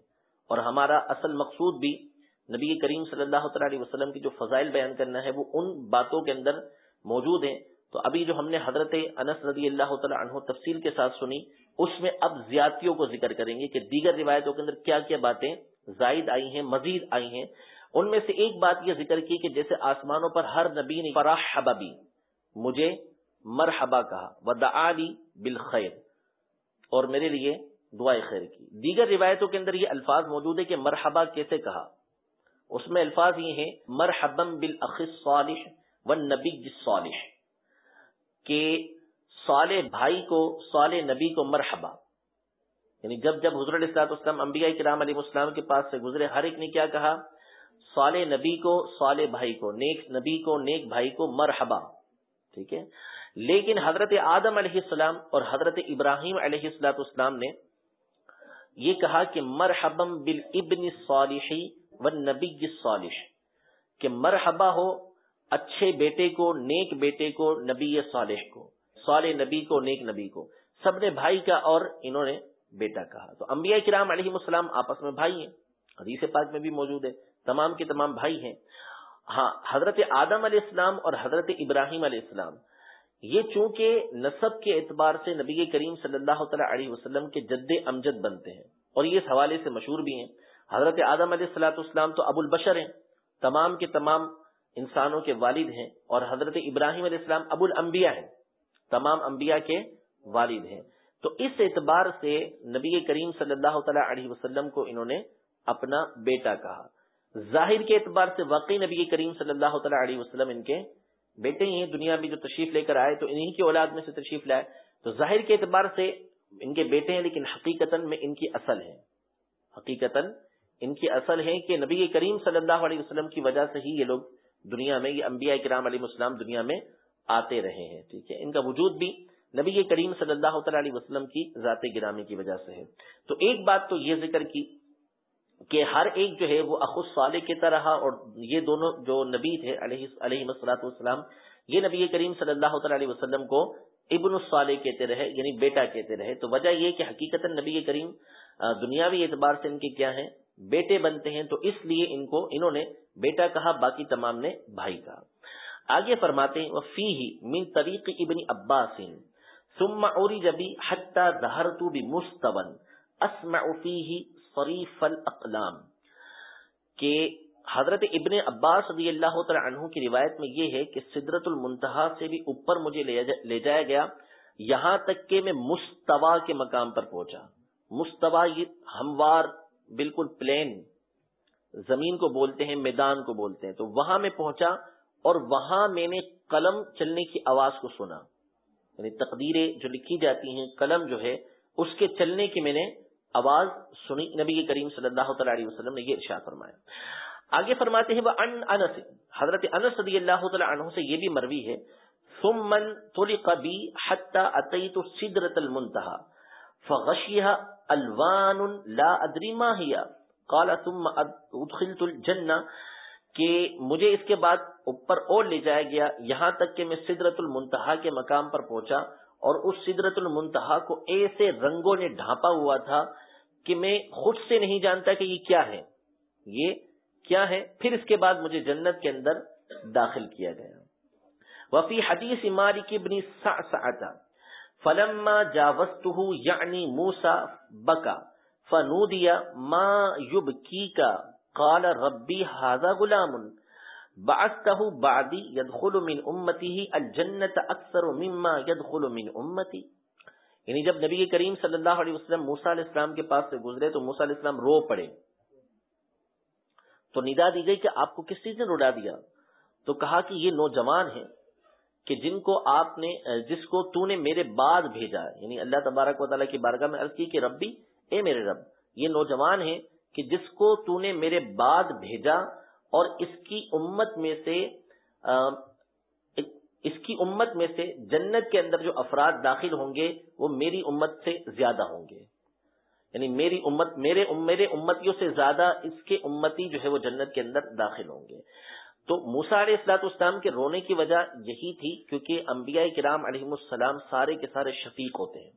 اور ہمارا اصل مقصود بھی نبی کریم صلی اللہ تعالی علیہ وسلم کی جو فضائل بیان کرنا ہے وہ ان باتوں کے اندر موجود ہیں۔ تو ابھی جو ہم نے حضرت انس رضی اللہ تعالی عنہ تفصیل کے ساتھ سنی، اس میں اب زیادتیوں کو ذکر کریں گے کہ دیگر روایتوں کے اندر کیا کیا باتیں زائد آئی ہیں، مزید آئی ہیں۔ ان میں سے ایک بات یہ ذکر کی کہ جیسے آسمانوں پر ہر نبی نے فراحبا بھی مجھے مرحبا کہا و دعالی بالخیر، اور میرے لیے دعائے خیر کی۔ دیگر روایتوں کے اندر یہ الفاظ موجود ہے کہ مرحبا کیسے کہا؟ اس میں الفاظ یہ ہیں، مرحبا بالاخ الصالح والنبی الصالح، کہ صالح بھائی کو، صالح نبی کو مرحبا۔ یعنی جب جب حضرت السلاط اسلام انبیاء کرام علیہ السلام کے پاس سے گزرے، ہر ایک نے کیا کہا؟ صالح نبی کو، صالح بھائی کو، نیک نبی کو، نیک بھائی کو مرحبا۔ ٹھیک ہے؟ لیکن حضرت آدم علیہ السلام اور حضرت ابراہیم علیہ السلاط اسلام نے یہ کہا کہ مرحبم بال ابن صالحی و نبی صالح کہ مرحبا ہو، اچھے بیٹے کو، نیک بیٹے کو، نبی صالح کو، صالح نبی کو، نیک نبی کو۔ سب نے بھائی کا اور انہوں نے بیٹا کہا۔ تو انبیاء کرام علیہ السلام آپس میں بھائی ہیں، حدیث پاک میں بھی موجود ہے، تمام کے تمام بھائی ہیں۔ ہاں حضرت آدم علیہ السلام اور حضرت ابراہیم علیہ السلام، یہ چونکہ نصب کے اعتبار سے نبی کریم صلی اللہ تعالی علیہ وسلم کے جد امجد بنتے ہیں، اور یہ اس حوالے سے مشہور بھی ہیں۔ حضرت آدم علیہ السلاۃ اسلام تو ابو البشر ہیں، تمام کے تمام انسانوں کے والد ہیں اور حضرت ابراہیم علیہ السلام ابو الانبیاء ہیں، تمام انبیاء کے والد ہیں۔ تو اس اعتبار سے نبی کریم صلی اللہ تعالی علیہ وسلم کو انہوں نے اپنا بیٹا کہا۔ ظاہر کے اعتبار سے واقعی نبی کریم صلی اللہ تعالی علیہ وسلم ان کے بیٹے ہی ہیں، دنیا میں جو تشریف لے کر آئے تو انہی کی اولاد میں سے تشریف لائے۔ تو ظاہر کے اعتبار سے ان کے بیٹے ہیں لیکن حقیقت میں ان کی اصل ہے حقیقت ان کی اصل ہے کہ نبی کریم صلی اللہ علیہ وسلم کی وجہ سے ہی یہ لوگ دنیا میں، یہ انبیاء کرام علیہ السلام دنیا میں آتے رہے ہیں، ٹھیک ہے؟ ان کا وجود بھی نبی کریم صلی اللہ تعالی علیہ وسلم کی ذات گرامی کی وجہ سے ہے۔ تو ایک بات تو یہ ذکر کی کہ ہر ایک جو ہے وہ اخص صالح کی طرح اور یہ دونوں جو نبی تھے علیہ علیہ مسلاۃ والسلام، یہ نبی کریم صلی اللہ تعالی علیہ وسلم کو ابن الصالح کہتے رہے یعنی بیٹا کہتے رہے۔ تو وجہ یہ کہ حقیقت نبی کریم دنیاوی اعتبار سے ان کے کیا ہیں؟ بیٹے بنتے ہیں، تو اس لیے ان کو، انہوں نے بیٹا کہا، باقی تمام نے بھائی کہا۔ آگے فرماتے ہیں فی ہی من طریق ابن عباس، ثم اوری جبی حتى ظہرت بمستون اسمع فیہ صریف الاقلام۔ کہ حضرت ابن عباس رضی اللہ تعالی عنہ کی روایت میں یہ ہے کہ سدرت المنتہا سے بھی اوپر مجھے لے جایا گیا، یہاں تک کہ میں مستوا کے مقام پر پہنچا۔ مستوا یہ ہموار بالکل پلین زمین کو بولتے ہیں، میدان کو بولتے ہیں۔ تو وہاں میں پہنچا اور وہاں میں نے قلم چلنے کی آواز کو سنا۔ یعنی تقدیریں جو لکھی جاتی ہیں، قلم جو ہے، اس کے چلنے کی میں نے آواز سنی۔ نبی کریم صلی اللہ تعالی علیہ وسلم نے یہ ارشاد فرمایا۔ آگے فرماتے ہیں وہ ان انس حضرت انس رضی اللہ تعالی عنہ سے یہ بھی مروی ہے۔ ثم من طلق بی حتى اتيت سدرۃ المنتهى۔ فغشيها الوان لا ادري ما هي قال، ثم ادخلت الجنہ، کہ مجھے اس کے بعد اوپر اور لے جایا گیا، یہاں تک کہ میں سدرت المنتہا کے مقام پر پہنچا، اور اس سدرت المنتہا کو ایسے رنگوں نے ڈھانپا ہوا تھا کہ میں خود سے نہیں جانتا کہ یہ کیا ہے۔ یہ کیا ہے؟ پھر اس کے بعد مجھے جنت کے اندر داخل کیا گیا۔ وفی حدیث مالک ابن سعسعتا فلما جاوزته یعنی موسا بکا، فنودیا ما یبکیکا قال ربی هذا غلام بعثته بعدی يدخل من امته الجنت اکثر مما يدخل من امتی۔ یعنی جب نبی کریم صلی اللہ علیہ وسلم موسیٰ علیہ السلام کے پاس سے گزرے تو موسیٰ علیہ السلام رو پڑے۔ تو ندا دی گئی کہ آپ کو کس چیز نے روڈا دیا؟ تو کہا کہ یہ نوجوان ہیں۔ کہ جن کو آپ نے، جس کو تو نے میرے بعد بھیجا یعنی اللہ تبارک و تعالیٰ کی بارگاہ میں عرض کی کہ ربی، اے میرے رب، یہ نوجوان ہیں کہ جس کو تو نے میرے بعد بھیجا اور اس کی امت میں سے اس کی امت میں سے جنت کے اندر جو افراد داخل ہوں گے، وہ میری امت سے زیادہ ہوں گے۔ یعنی میری امت، میرے میرے امتیوں سے زیادہ اس کے امتی جو ہے وہ جنت کے اندر داخل ہوں گے۔ تو موسا علیہ السلاط اسلام کے رونے کی وجہ یہی تھی کیونکہ انبیاء کرام علیہ السلام سارے کے سارے شفیق ہوتے ہیں،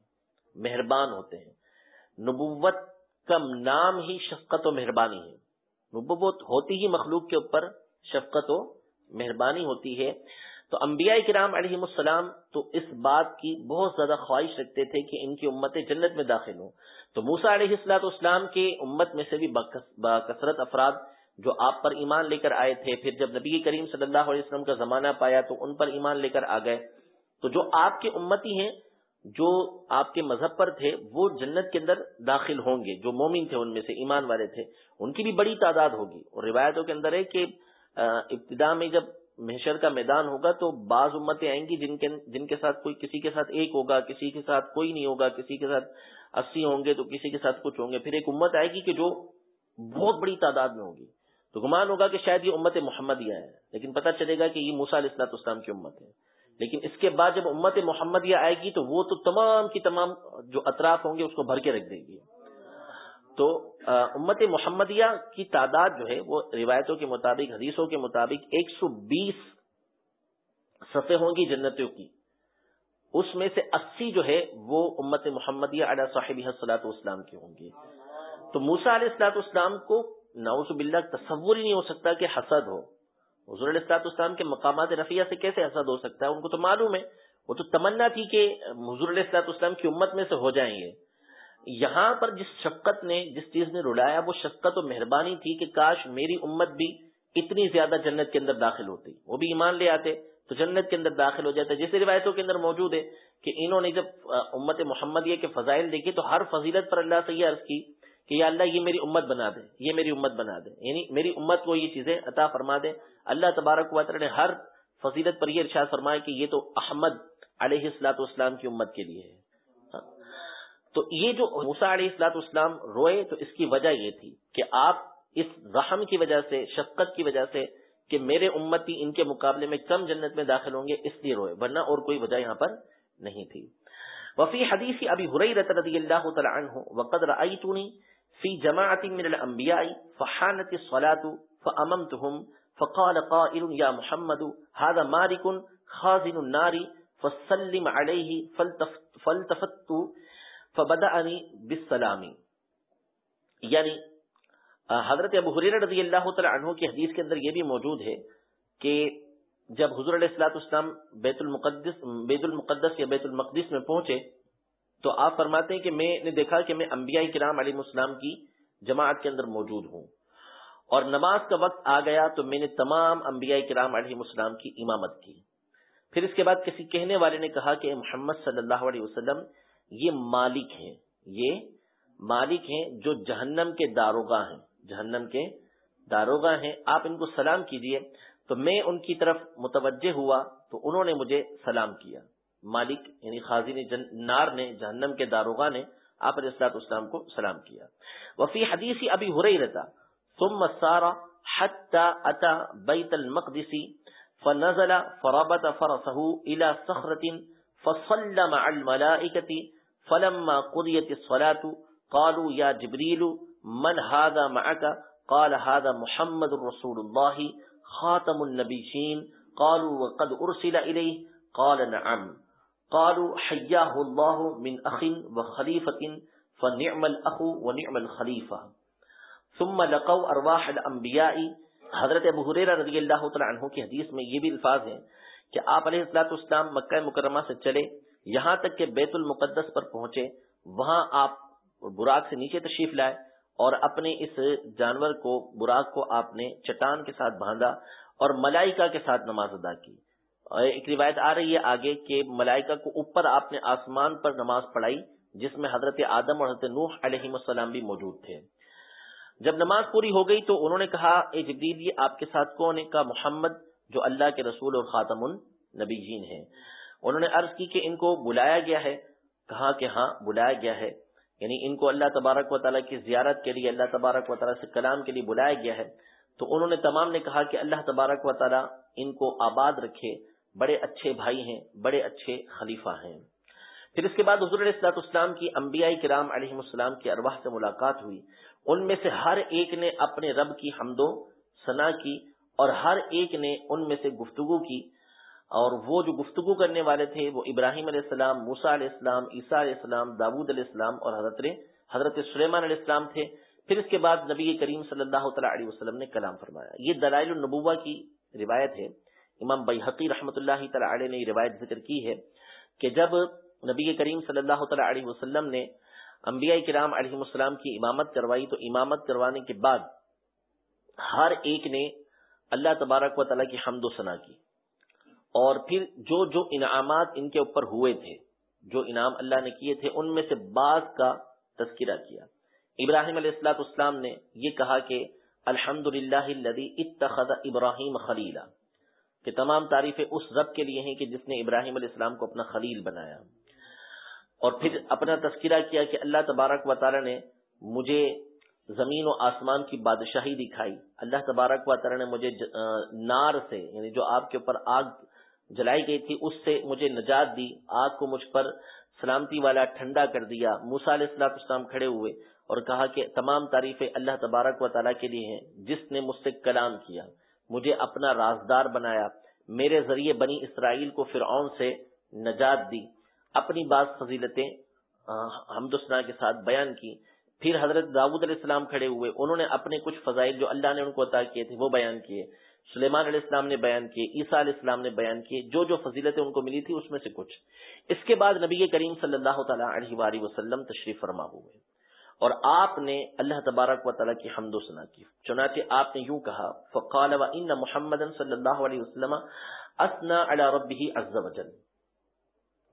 مہربان ہوتے ہیں۔ نبوت کا نام ہی شفقت و مہربانی ہے۔ نبوت ہوتی ہی مخلوق کے اوپر شفقت و مہربانی ہوتی ہے۔ تو انبیاء کرام علیہ السلام تو اس بات کی بہت زیادہ خواہش رکھتے تھے کہ ان کی امتیں جنت میں داخل ہوں۔ تو موسا علیہ السلاط اسلام کے امت میں سے بھی کثرت افراد جو آپ پر ایمان لے کر آئے تھے، پھر جب نبی کریم صلی اللہ علیہ وسلم کا زمانہ پایا تو ان پر ایمان لے کر آ گئے۔ تو جو آپ کے امتی ہیں، جو آپ کے مذہب پر تھے، وہ جنت کے اندر داخل ہوں گے۔ جو مومن تھے، ان میں سے ایمان والے تھے۔ ان کی بھی بڑی تعداد ہوگی۔ اور روایتوں کے اندر ہے کہ ابتدا میں جب محشر کا میدان ہوگا تو بعض امتیں آئیں گی جن کے جن کے ساتھ کوئی، کسی کے ساتھ ایک ہوگا، کسی کے ساتھ کوئی نہیں ہوگا، کسی کے ساتھ اسی ہوں گے تو کسی کے ساتھ کچھ ہوں گے۔ پھر ایک امت آئے گی کہ جو بہت بڑی تعداد میں ہوگی۔ تو گمان ہوگا کہ شاید یہ امت محمدیہ ہے، لیکن پتہ چلے گا کہ یہ موسا علیہ السلاط اسلام کی امت ہے۔ لیکن اس کے بعد جب امت محمدیہ آئے گی تو وہ تو تمام کی تمام جو اطراف ہوں گے اس کو بھر کے رکھ دے گی۔ تو امت محمدیہ کی تعداد جو ہے، وہ روایتوں کے مطابق، حدیثوں کے مطابق ایک سو بیس صفے ہوں گی جنتوں کی۔ اس میں سے اسی جو ہے، وہ امت محمدیہ علیہ صاحب صلاحت اسلام کے ہوں گے۔ تو موسا علیہ السلاط اسلام کو نعوذ باللہ، تصور ہی نہیں ہو سکتا کہ حسد ہو۔ حضور علیہ السلاط اسلام کے مقامات رفیہ سے کیسے حسد ہو سکتا ہے؟ ان کو تو معلوم ہے۔ وہ تو تمنا تھی کہ حضور علیہ السلاط اسلام کی امت میں سے ہو جائیں گے۔ یہاں پر جس شفقت نے، جس چیز نے رلایا، وہ شفقت و مہربانی تھی کہ کاش میری امت بھی اتنی زیادہ جنت کے اندر داخل ہوتی۔ وہ بھی ایمان لے آتے تو جنت کے اندر داخل ہو جاتا جیسے روایتوں کے اندر موجود ہے کہ انہوں نے جب امت محمد یہ کے فضائل دیکھے تو ہر فضیلت پر اللہ سے یہ عرض کی کہ یا اللہ یہ میری امت بنا دے، یہ میری امت بنا دے۔ یعنی میری امت کو یہ چیزیں عطا فرما دے۔ اللہ تبارک و نے ہر فضیلت پر یہ ارشاد فرمایا کہ یہ تو احمد علیہ السلاط اسلام کی امت کے لیے ہے۔ ہاں۔ تو یہ جو موسا علیہ السلاط اسلام روئے تو اس کی وجہ یہ تھی کہ آپ اس رحم کی وجہ سے، شفقت کی وجہ سے کہ میرے امتی ان کے مقابلے میں کم جنت میں داخل ہوں گے، اس لیے روئے، ورنہ اور کوئی وجہ یہاں پر نہیں تھی۔ وفی حدیث ابی حریرہ رضی اللہ تعالی عنہ، وقد رأیتنی فی جماعت من الانبیاء فحانت الصلاة فاممتهم فقال قائل یا محمد هذا مالک خازن النار فسلم علیہ فلتفت فبدأنی بالسلام. یعنی حضرت ابو حریر رضی اللہ تعالی عنہ کی حدیث کے اندر یہ بھی موجود ہے کہ جب حضور علیہ السلاط اسلام بیت المقدس بیت المقدس یا بیت المقدس میں پہنچے تو آپ فرماتے ہیں کہ میں نے دیکھا کہ میں انبیاء کرام علیہ السلام کی جماعت کے اندر موجود ہوں۔ اور نماز کا وقت آ گیا تو میں نے تمام انبیاء کرام علیہ السلام کی امامت کی۔ پھر اس کے بعد کسی کہنے والے نے کہا کہ محمد صلی اللہ علیہ وسلم، یہ مالک ہیں، یہ مالک ہیں جو جہنم کے داروگاہ ہیں۔ جہنم کے داروگا ہیں۔ آپ ان کو سلام کیجیے۔ تو میں ان کی طرف متوجہ ہوا تو انہوں نے مجھے سلام کیا۔ مالک یعنی خاضی نے جن نار نے، جہنم کے داروگا نے آپ علیہ السلاط اسلام کو سلام کیا۔ وفی حدیثی ابھی ہو رہی رہتا ثم سارا حتى اتى بيت المقدس، فنزل فربط فرسه الى صخرة فصلى مع الملائكة فلما قضيت الصلاة، قالوا يا جبريل من هذا معك قال هذا محمد رسول الله خاتم النبيين قالوا وقد أرسل إليه قال نعم۔ قالوا حياه الله من أخ وخليفة فنعم الأخ ونعم الخليفة ثم لقوا أرواح الأنبياء. حضرت ابو حریرہ رضی اللہ تعالی عنہ کی حدیث میں یہ بھی الفاظ ہیں کہ آپ علیہ الصلوۃ والسلام مکہ مکرمہ سے چلے، یہاں تک کہ بیت المقدس پر پہنچے، وہاں آپ براق سے نیچے تشریف لائے اور اپنے اس جانور کو، براق کو آپ نے چٹان کے ساتھ باندھا اور ملائکہ کے ساتھ نماز ادا کی۔ ایک روایت آ رہی ہے آگے کہ ملائکہ کو اوپر آپ نے آسمان پر نماز پڑھائی، جس میں حضرت آدم اور حضرت نوح علیہ السلام بھی موجود تھے۔ جب نماز پوری ہو گئی تو انہوں نے کہا، اے جبریل، یہ آپ کے ساتھ کون ہے؟ کا محمد، جو اللہ کے رسول اور خاتم النبی جین ہے انہوں نے عرض کی کہ ان کو بلایا گیا ہے۔ کہا کہ ہاں بلایا گیا ہے۔ یعنی ان کو اللہ تبارک و تعالیٰ کی زیارت کے لیے، اللہ تبارک و تعالیٰ سے کلام کے لیے بلایا گیا ہے۔ تو انہوں نے تمام نے کہا کہ اللہ تبارک و تعالیٰ ان کو آباد رکھے۔ بڑے اچھے بھائی ہیں، بڑے اچھے خلیفہ ہیں۔ پھر اس کے بعد حضور علیہ اسلام کی انبیاء کرام علیہ السلام کی ارواح سے ملاقات ہوئی۔ ان میں سے ہر ایک نے اپنے رب کی حمد و ثنا کی اور ہر ایک نے ان میں سے گفتگو کی۔ اور وہ جو گفتگو کرنے والے تھے، وہ ابراہیم علیہ السلام موسا علیہ السلام، عیسیٰ علیہ السلام داود علیہ السلام اور حضرت حضرت سلیمان علیہ السلام تھے۔ پھر اس کے بعد نبی کریم صلی اللہ تعالیٰ علیہ وسلم نے کلام فرمایا۔ یہ دلائل النبوہ کی روایت ہے۔ امام بحقی رحمۃ اللہ تعالیٰ علیہ نے یہ روایت ذکر کی ہے کہ جب نبی کریم صلی اللہ تعالیٰ علیہ وسلم نے انبیاء کرام علیہ السلام کی امامت کروائی، تو امامت کروانے کے بعد ہر ایک نے اللہ تبارک و تعالیٰ کی حمد و ثنا کی۔ اور پھر جو جو انعامات ان کے اوپر ہوئے تھے، جو انعام اللہ نے کیے تھے، ان میں سے بعض کا تذکرہ کیا۔ ابراہیم علیہ السلاط اسلام نے یہ کہا کہ الحمد للہ اتخذ ابراہیم خلیلا کہ تمام تعریفیں اس رب کے لیے ہیں کہ جس نے ابراہیم علیہ السلام کو اپنا خلیل بنایا۔ اور پھر اپنا تذکرہ کیا کہ اللہ تبارک و تعالی نے مجھے زمین و آسمان کی بادشاہی دکھائی۔ اللہ تبارک و تعالی نے مجھے نار سے یعنی جو آپ کے اوپر آگ جلائی گئی تھی، اس سے مجھے نجات دی۔ آگ کو مجھ پر سلامتی والا ٹھنڈا کر دیا۔ موسا علیہ السلام اسلام کھڑے ہوئے اور کہا کہ تمام تعریفیں اللہ تبارک و تعالیٰ کے لیے ہیں۔ جس نے مجھ سے کلام کیا۔ مجھے اپنا رازدار بنایا، میرے ذریعے بنی اسرائیل کو فرعون سے نجات دی۔ اپنی بعض فضیلتیں حمد السنا کے ساتھ بیان کی۔ پھر حضرت داود علیہ السلام کھڑے ہوئے، انہوں نے اپنے کچھ فضائل جو اللہ نے ان کو عطا کیے تھے، وہ بیان کیے۔ سلیمان علیہ السلام نے بیان کیے، عیسیٰ علیہ السلام نے بیان کیے، جو جو فضیلتیں ان کو ملی تھی اس میں سے کچھ۔ اس کے بعد نبی کریم صلی اللہ تعالیٰ علیہ وآلہ وسلم تشریف فرما ہوئے۔ اور آپ نے اللہ تبارک و تعالیٰ کی حمد و سنا کی۔ چنانچہ آپ نے یوں کہا، فقال و ان محمد صلی اللہ علیہ وسلم اسنا علی ربه عز وجل۔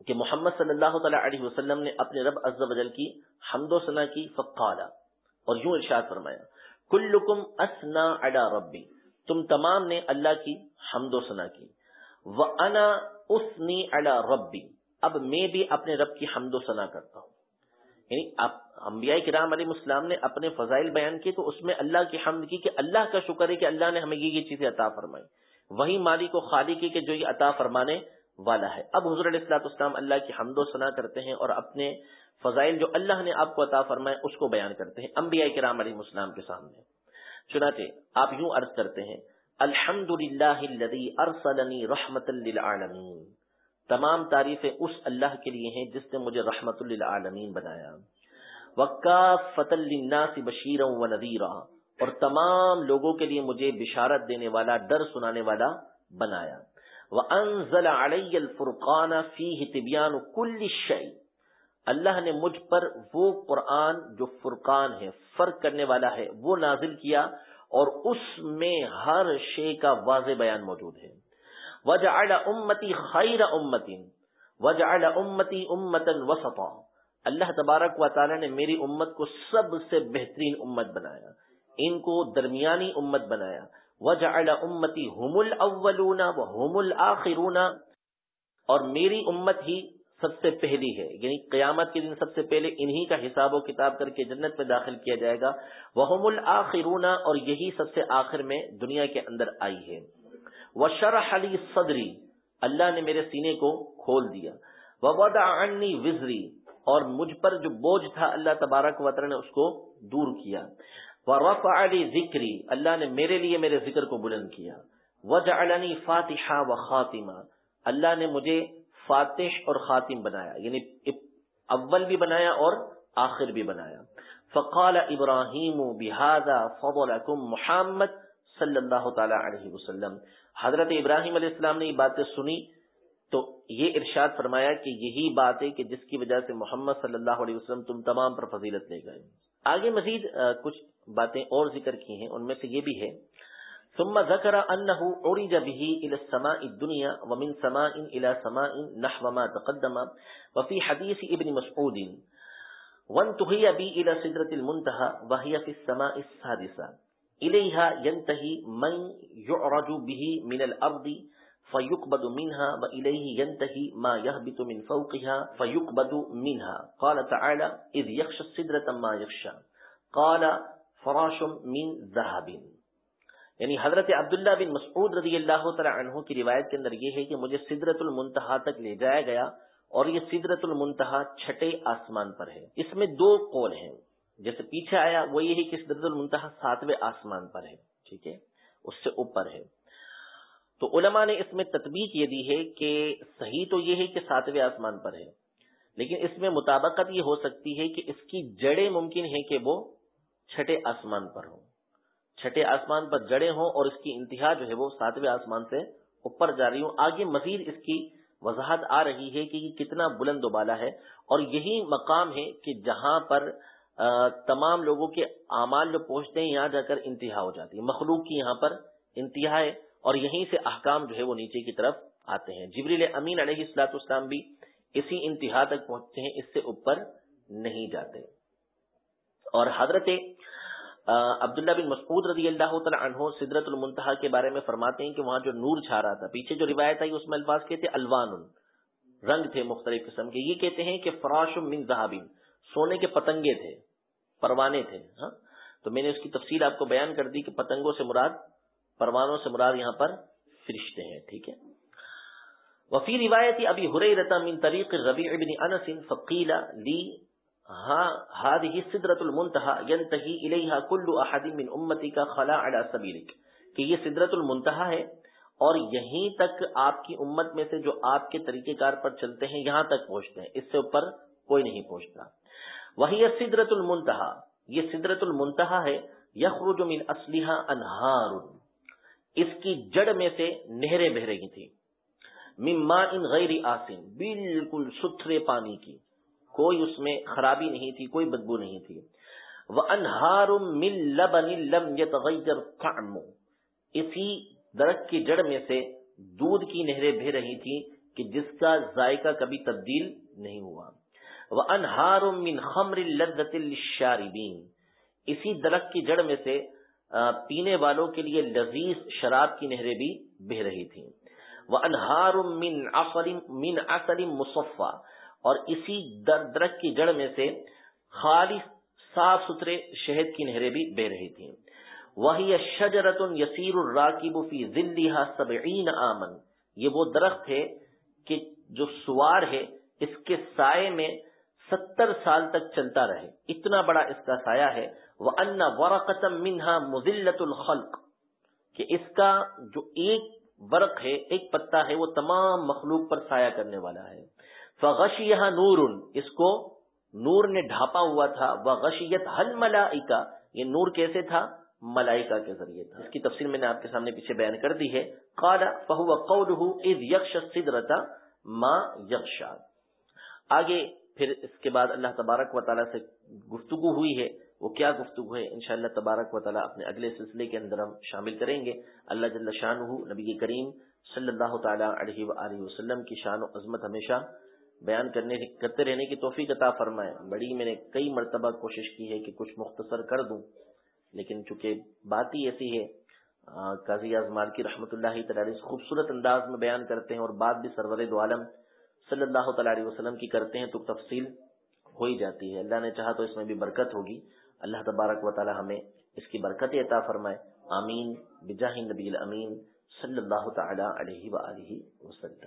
کہ محمد صلی اللہ تعالیٰ علیہ وسلم نے اپنے رب عز وجل کی حمد و سنا کی، فقال۔ اور یوں ارشاد فرمایا، کلکم اسنا علی ربی، تم تمام نے اللہ کی حمد و سنا کی۔ وہ انا اسنی علی ربی، اب میں بھی اپنے رب کی حمد و سنا کرتا ہوں۔ یعنی انبیاء کرام علیہ السلام نے اپنے فضائل بیان کیے تو اس میں اللہ کی حمد کی کہ اللہ کا شکر ہے کہ اللہ نے ہمیں یہ یہ چیزیں عطا فرمائی وہی مالی کو خالی کی کہ جو یہ عطا فرمانے والا ہے۔ اب حضور علیہ السلاط اسلام اللہ کی حمد و سنا کرتے ہیں اور اپنے فضائل جو اللہ نے آپ کو عطا فرمائے اس کو بیان کرتے ہیں انبیاء کرام علیہ السلام کے سامنے۔ چنانچہ آپ یوں عرض کرتے ہیں الحمد للہ رحمت للعالمین۔ تمام تعریفیں اس اللہ کے لیے ہیں جس نے مجھے رحمت للعالمین بنایا۔ وقافت للناس بشیرا و نذیرا اور تمام لوگوں کے لیے مجھے بشارت دینے والا، ڈر سنانے والا بنایا۔ وانزل علی الفرقان فیہ تبیان کل شیء اللہ نے مجھ پر وہ قرآن جو فرقان ہے، فرق کرنے والا ہے، وہ نازل کیا اور اس میں ہر شے کا واضح بیان موجود ہے۔ وجعل امتی خیر امتی وجعل امتی امتا وسطا۔ اللہ تبارک و تعالی نے میری امت کو سب سے بہترین امت بنایا، ان کو درمیانی امت بنایا۔ وجعل امتی هم الاولون وهم الاخرون اور میری امت ہی سب سے پہلی ہے یعنی قیامت کے دن سب سے پہلے انہی کا حساب و کتاب کر کے جنت میں داخل کیا جائے گا۔ وہ الآخرون اور یہی سب سے آخر میں دنیا کے اندر آئی ہے۔ وہ شرح علی صدری اللہ نے میرے سینے کو کھول دیا۔ وہ عنی وزری، اور مجھ پر جو بوجھ تھا اللہ تبارک وطر نے اس کو دور کیا۔ وہ رف علی ذکری، اللہ نے میرے لیے میرے ذکر کو بلند کیا۔ وجہ فاتحہ و خاتمہ، اللہ نے مجھے فاتح اور خاتم بنایا یعنی اول بھی بنایا اور آخر بھی بنایا۔ فقال ابراہیم بحادہ فضلکم محمد صلی اللہ تعالی علیہ وسلم۔ حضرت ابراہیم علیہ السلام نے یہ باتیں سنی تو یہ ارشاد فرمایا کہ یہی بات ہے کہ جس کی وجہ سے محمد صلی اللہ علیہ وسلم تم تمام پر فضیلت لے گئے۔ آگے مزید کچھ باتیں اور ذکر کی ہیں، ان میں سے یہ بھی ہے۔ ثم ذكر أنه عرج به إلى السماء الدنيا ومن سماء إلى سماء نحو ما تقدم وفي حديث ابن مسعود۔ وانتهي بي إلى سدرة المنتهى وهي في السماء السادسة إليها ينتهي من يعرج به من الأرض فيقبض منها وإليه ينتهي ما يهبط من فوقها فيقبض منها. قال تعالى إذ يخشى السدرة ما يخشى. قال فراش من ذهب. یعنی حضرت عبداللہ بن مسعود رضی اللہ تعالی عنہ کی روایت کے اندر یہ ہے کہ مجھے سدرت المنتہا تک لے جایا گیا اور یہ سدرت المنتہا چھٹے آسمان پر ہے۔ اس میں دو قول ہیں۔ جیسے پیچھے آیا، وہ یہ ہے کہ المنتہا ساتویں آسمان پر ہے، ٹھیک ہے؟ اس سے اوپر ہے۔ تو علماء نے اس میں تطبیق یہ دی ہے کہ صحیح تو یہ ہے کہ ساتویں آسمان پر ہے، لیکن اس میں مطابقت یہ ہو سکتی ہے کہ اس کی جڑیں ممکن ہے کہ وہ چھٹے آسمان پر ہوں۔ چھٹے آسمان پر جڑے ہوں اور اس کی انتہا جو ہے وہ ساتویں آسمان سے اوپر جا رہی ہوں۔ آگے مزید اس کی وضاحت آ رہی ہے کہ یہ کتنا بلند و بالا ہے اور یہی مقام ہے کہ جہاں پر تمام لوگوں کے اعمال جو پہنچتے ہیں، یہاں جا کر انتہا ہو جاتی ہے۔ مخلوق کی یہاں پر انتہا ہے اور یہیں سے احکام جو ہے وہ نیچے کی طرف آتے ہیں۔ جبریل امین علیہ السلاط اسلام بھی اسی انتہا تک پہنچتے ہیں، اس سے اوپر نہیں جاتے۔ اور حضرت عبداللہ بن مسعود رضی اللہ تعالیٰ عنہ سدرت المنتہا کے بارے میں فرماتے ہیں کہ وہاں جو نور چھا رہا تھا، پیچھے جو روایت آئی، اس میں الفاظ کہتے الوان رنگ تھے مختلف قسم کے۔ یہ کہتے ہیں کہ فراش من زہابین سونے کے پتنگے تھے، پروانے تھے ہاں؟ تو میں نے اس کی تفصیل آپ کو بیان کر دی کہ پتنگوں سے مراد، پروانوں سے مراد یہاں پر فرشتے ہیں، ٹھیک ہے؟ وفی روایتی ابھی ہرے رتا من طریق ربیع بن انس فقیلا لی ہاں هذه سدرۃ المنتهى ينتهي الیها كل احد من امتی کا خلا على سبیلک، کہ یہ سدرۃ المنتہا ہے اور یہیں تک آپ کی امت میں سے جو آپ کے طریقہ کار پر چلتے ہیں، یہاں تک پہنچتے ہیں، اس سے اوپر کوئی نہیں پہنچتا۔ وہی سدرت المنتہا، یہ سدرت المنتہا ہے، یخرج من اسلحہ انہار۔ اس کی جڑ میں سے نہریں بہ رہی تھی مما ان غیر آسن بالکل ستھرے پانی کی۔ کوئی اس میں خرابی نہیں تھی، کوئی بدبو نہیں تھی۔ وہ انہار من لبن لم طعمه اسی درخت کی جڑ میں سے دودھ کی نہریں بہ رہی تھی کہ جس کا ذائقہ کبھی تبدیل نہیں ہوا۔ وہ انہار من خمر لذت الشاربین اسی درخت کی جڑ میں سے پینے والوں کے لیے لذیذ شراب کی نہریں بھی بہ رہی تھیں۔ وہ انہار من عصر من عصر مصفا اور اسی درخت کی جڑ میں سے خالص صاف ستھرے شہد کی نہریں بھی بہ رہی تھیں۔ وہی شجرت یسیر الراکب فی ذلها سبعین آمن یہ وہ درخت ہے کہ جو سوار ہے، اس کے سائے میں ستر سال تک چلتا رہے۔ اتنا بڑا اس کا سایہ ہے۔ وہ ان ورقتم منہا مزلت الخلق۔ کہ اس کا جو ایک ورق ہے، ایک پتا ہے، وہ تمام مخلوق پر سایہ کرنے والا ہے۔ فغشیہ نور۔ اس کو نور نے ڈھانپا ہوا تھا۔ وہ غشیت حل ملائکا یہ نور کیسے تھا؟ ملائکا کے ذریعے تھا۔ اس کی تفصیل میں نے آپ کے سامنے پیچھے بیان کر دی ہے۔ قال فهو قوله اذ یغش السدرۃ ما یغشا آگے پھر اس کے بعد اللہ تبارک و تعالیٰ سے گفتگو ہوئی ہے۔ وہ کیا گفتگو ہے؟ انشاءاللہ تبارک و تعالیٰ اپنے اگلے سلسلے کے اندر ہم شامل کریں گے۔ اللہ جل شان نبی کریم صلی اللہ تعالیٰ علیہ وآلہ وسلم کی شان و عظمت ہمیشہ بیان کرنے، کرتے رہنے کی توفیق عطا فرمائے۔ بڑی میں نے کئی مرتبہ کوشش کی ہے کہ کچھ مختصر کر دوں، لیکن چونکہ بات ہی ایسی ہے قاضی اعظمال کی رحمت اللہ تعالی خوبصورت انداز میں بیان کرتے ہیں اور بات بھی سرور دو عالم صلی اللہ تعالی علیہ وسلم کی کرتے ہیں تو تفصیل ہو ہی جاتی ہے۔ اللہ نے چاہا تو اس میں بھی برکت ہوگی۔ اللہ تبارک و تعالی ہمیں اس کی برکت عطا فرمائے۔ آمین۔ بجاہ نبی الامین صلی اللہ تعالی علیہ وآلہ وسلم۔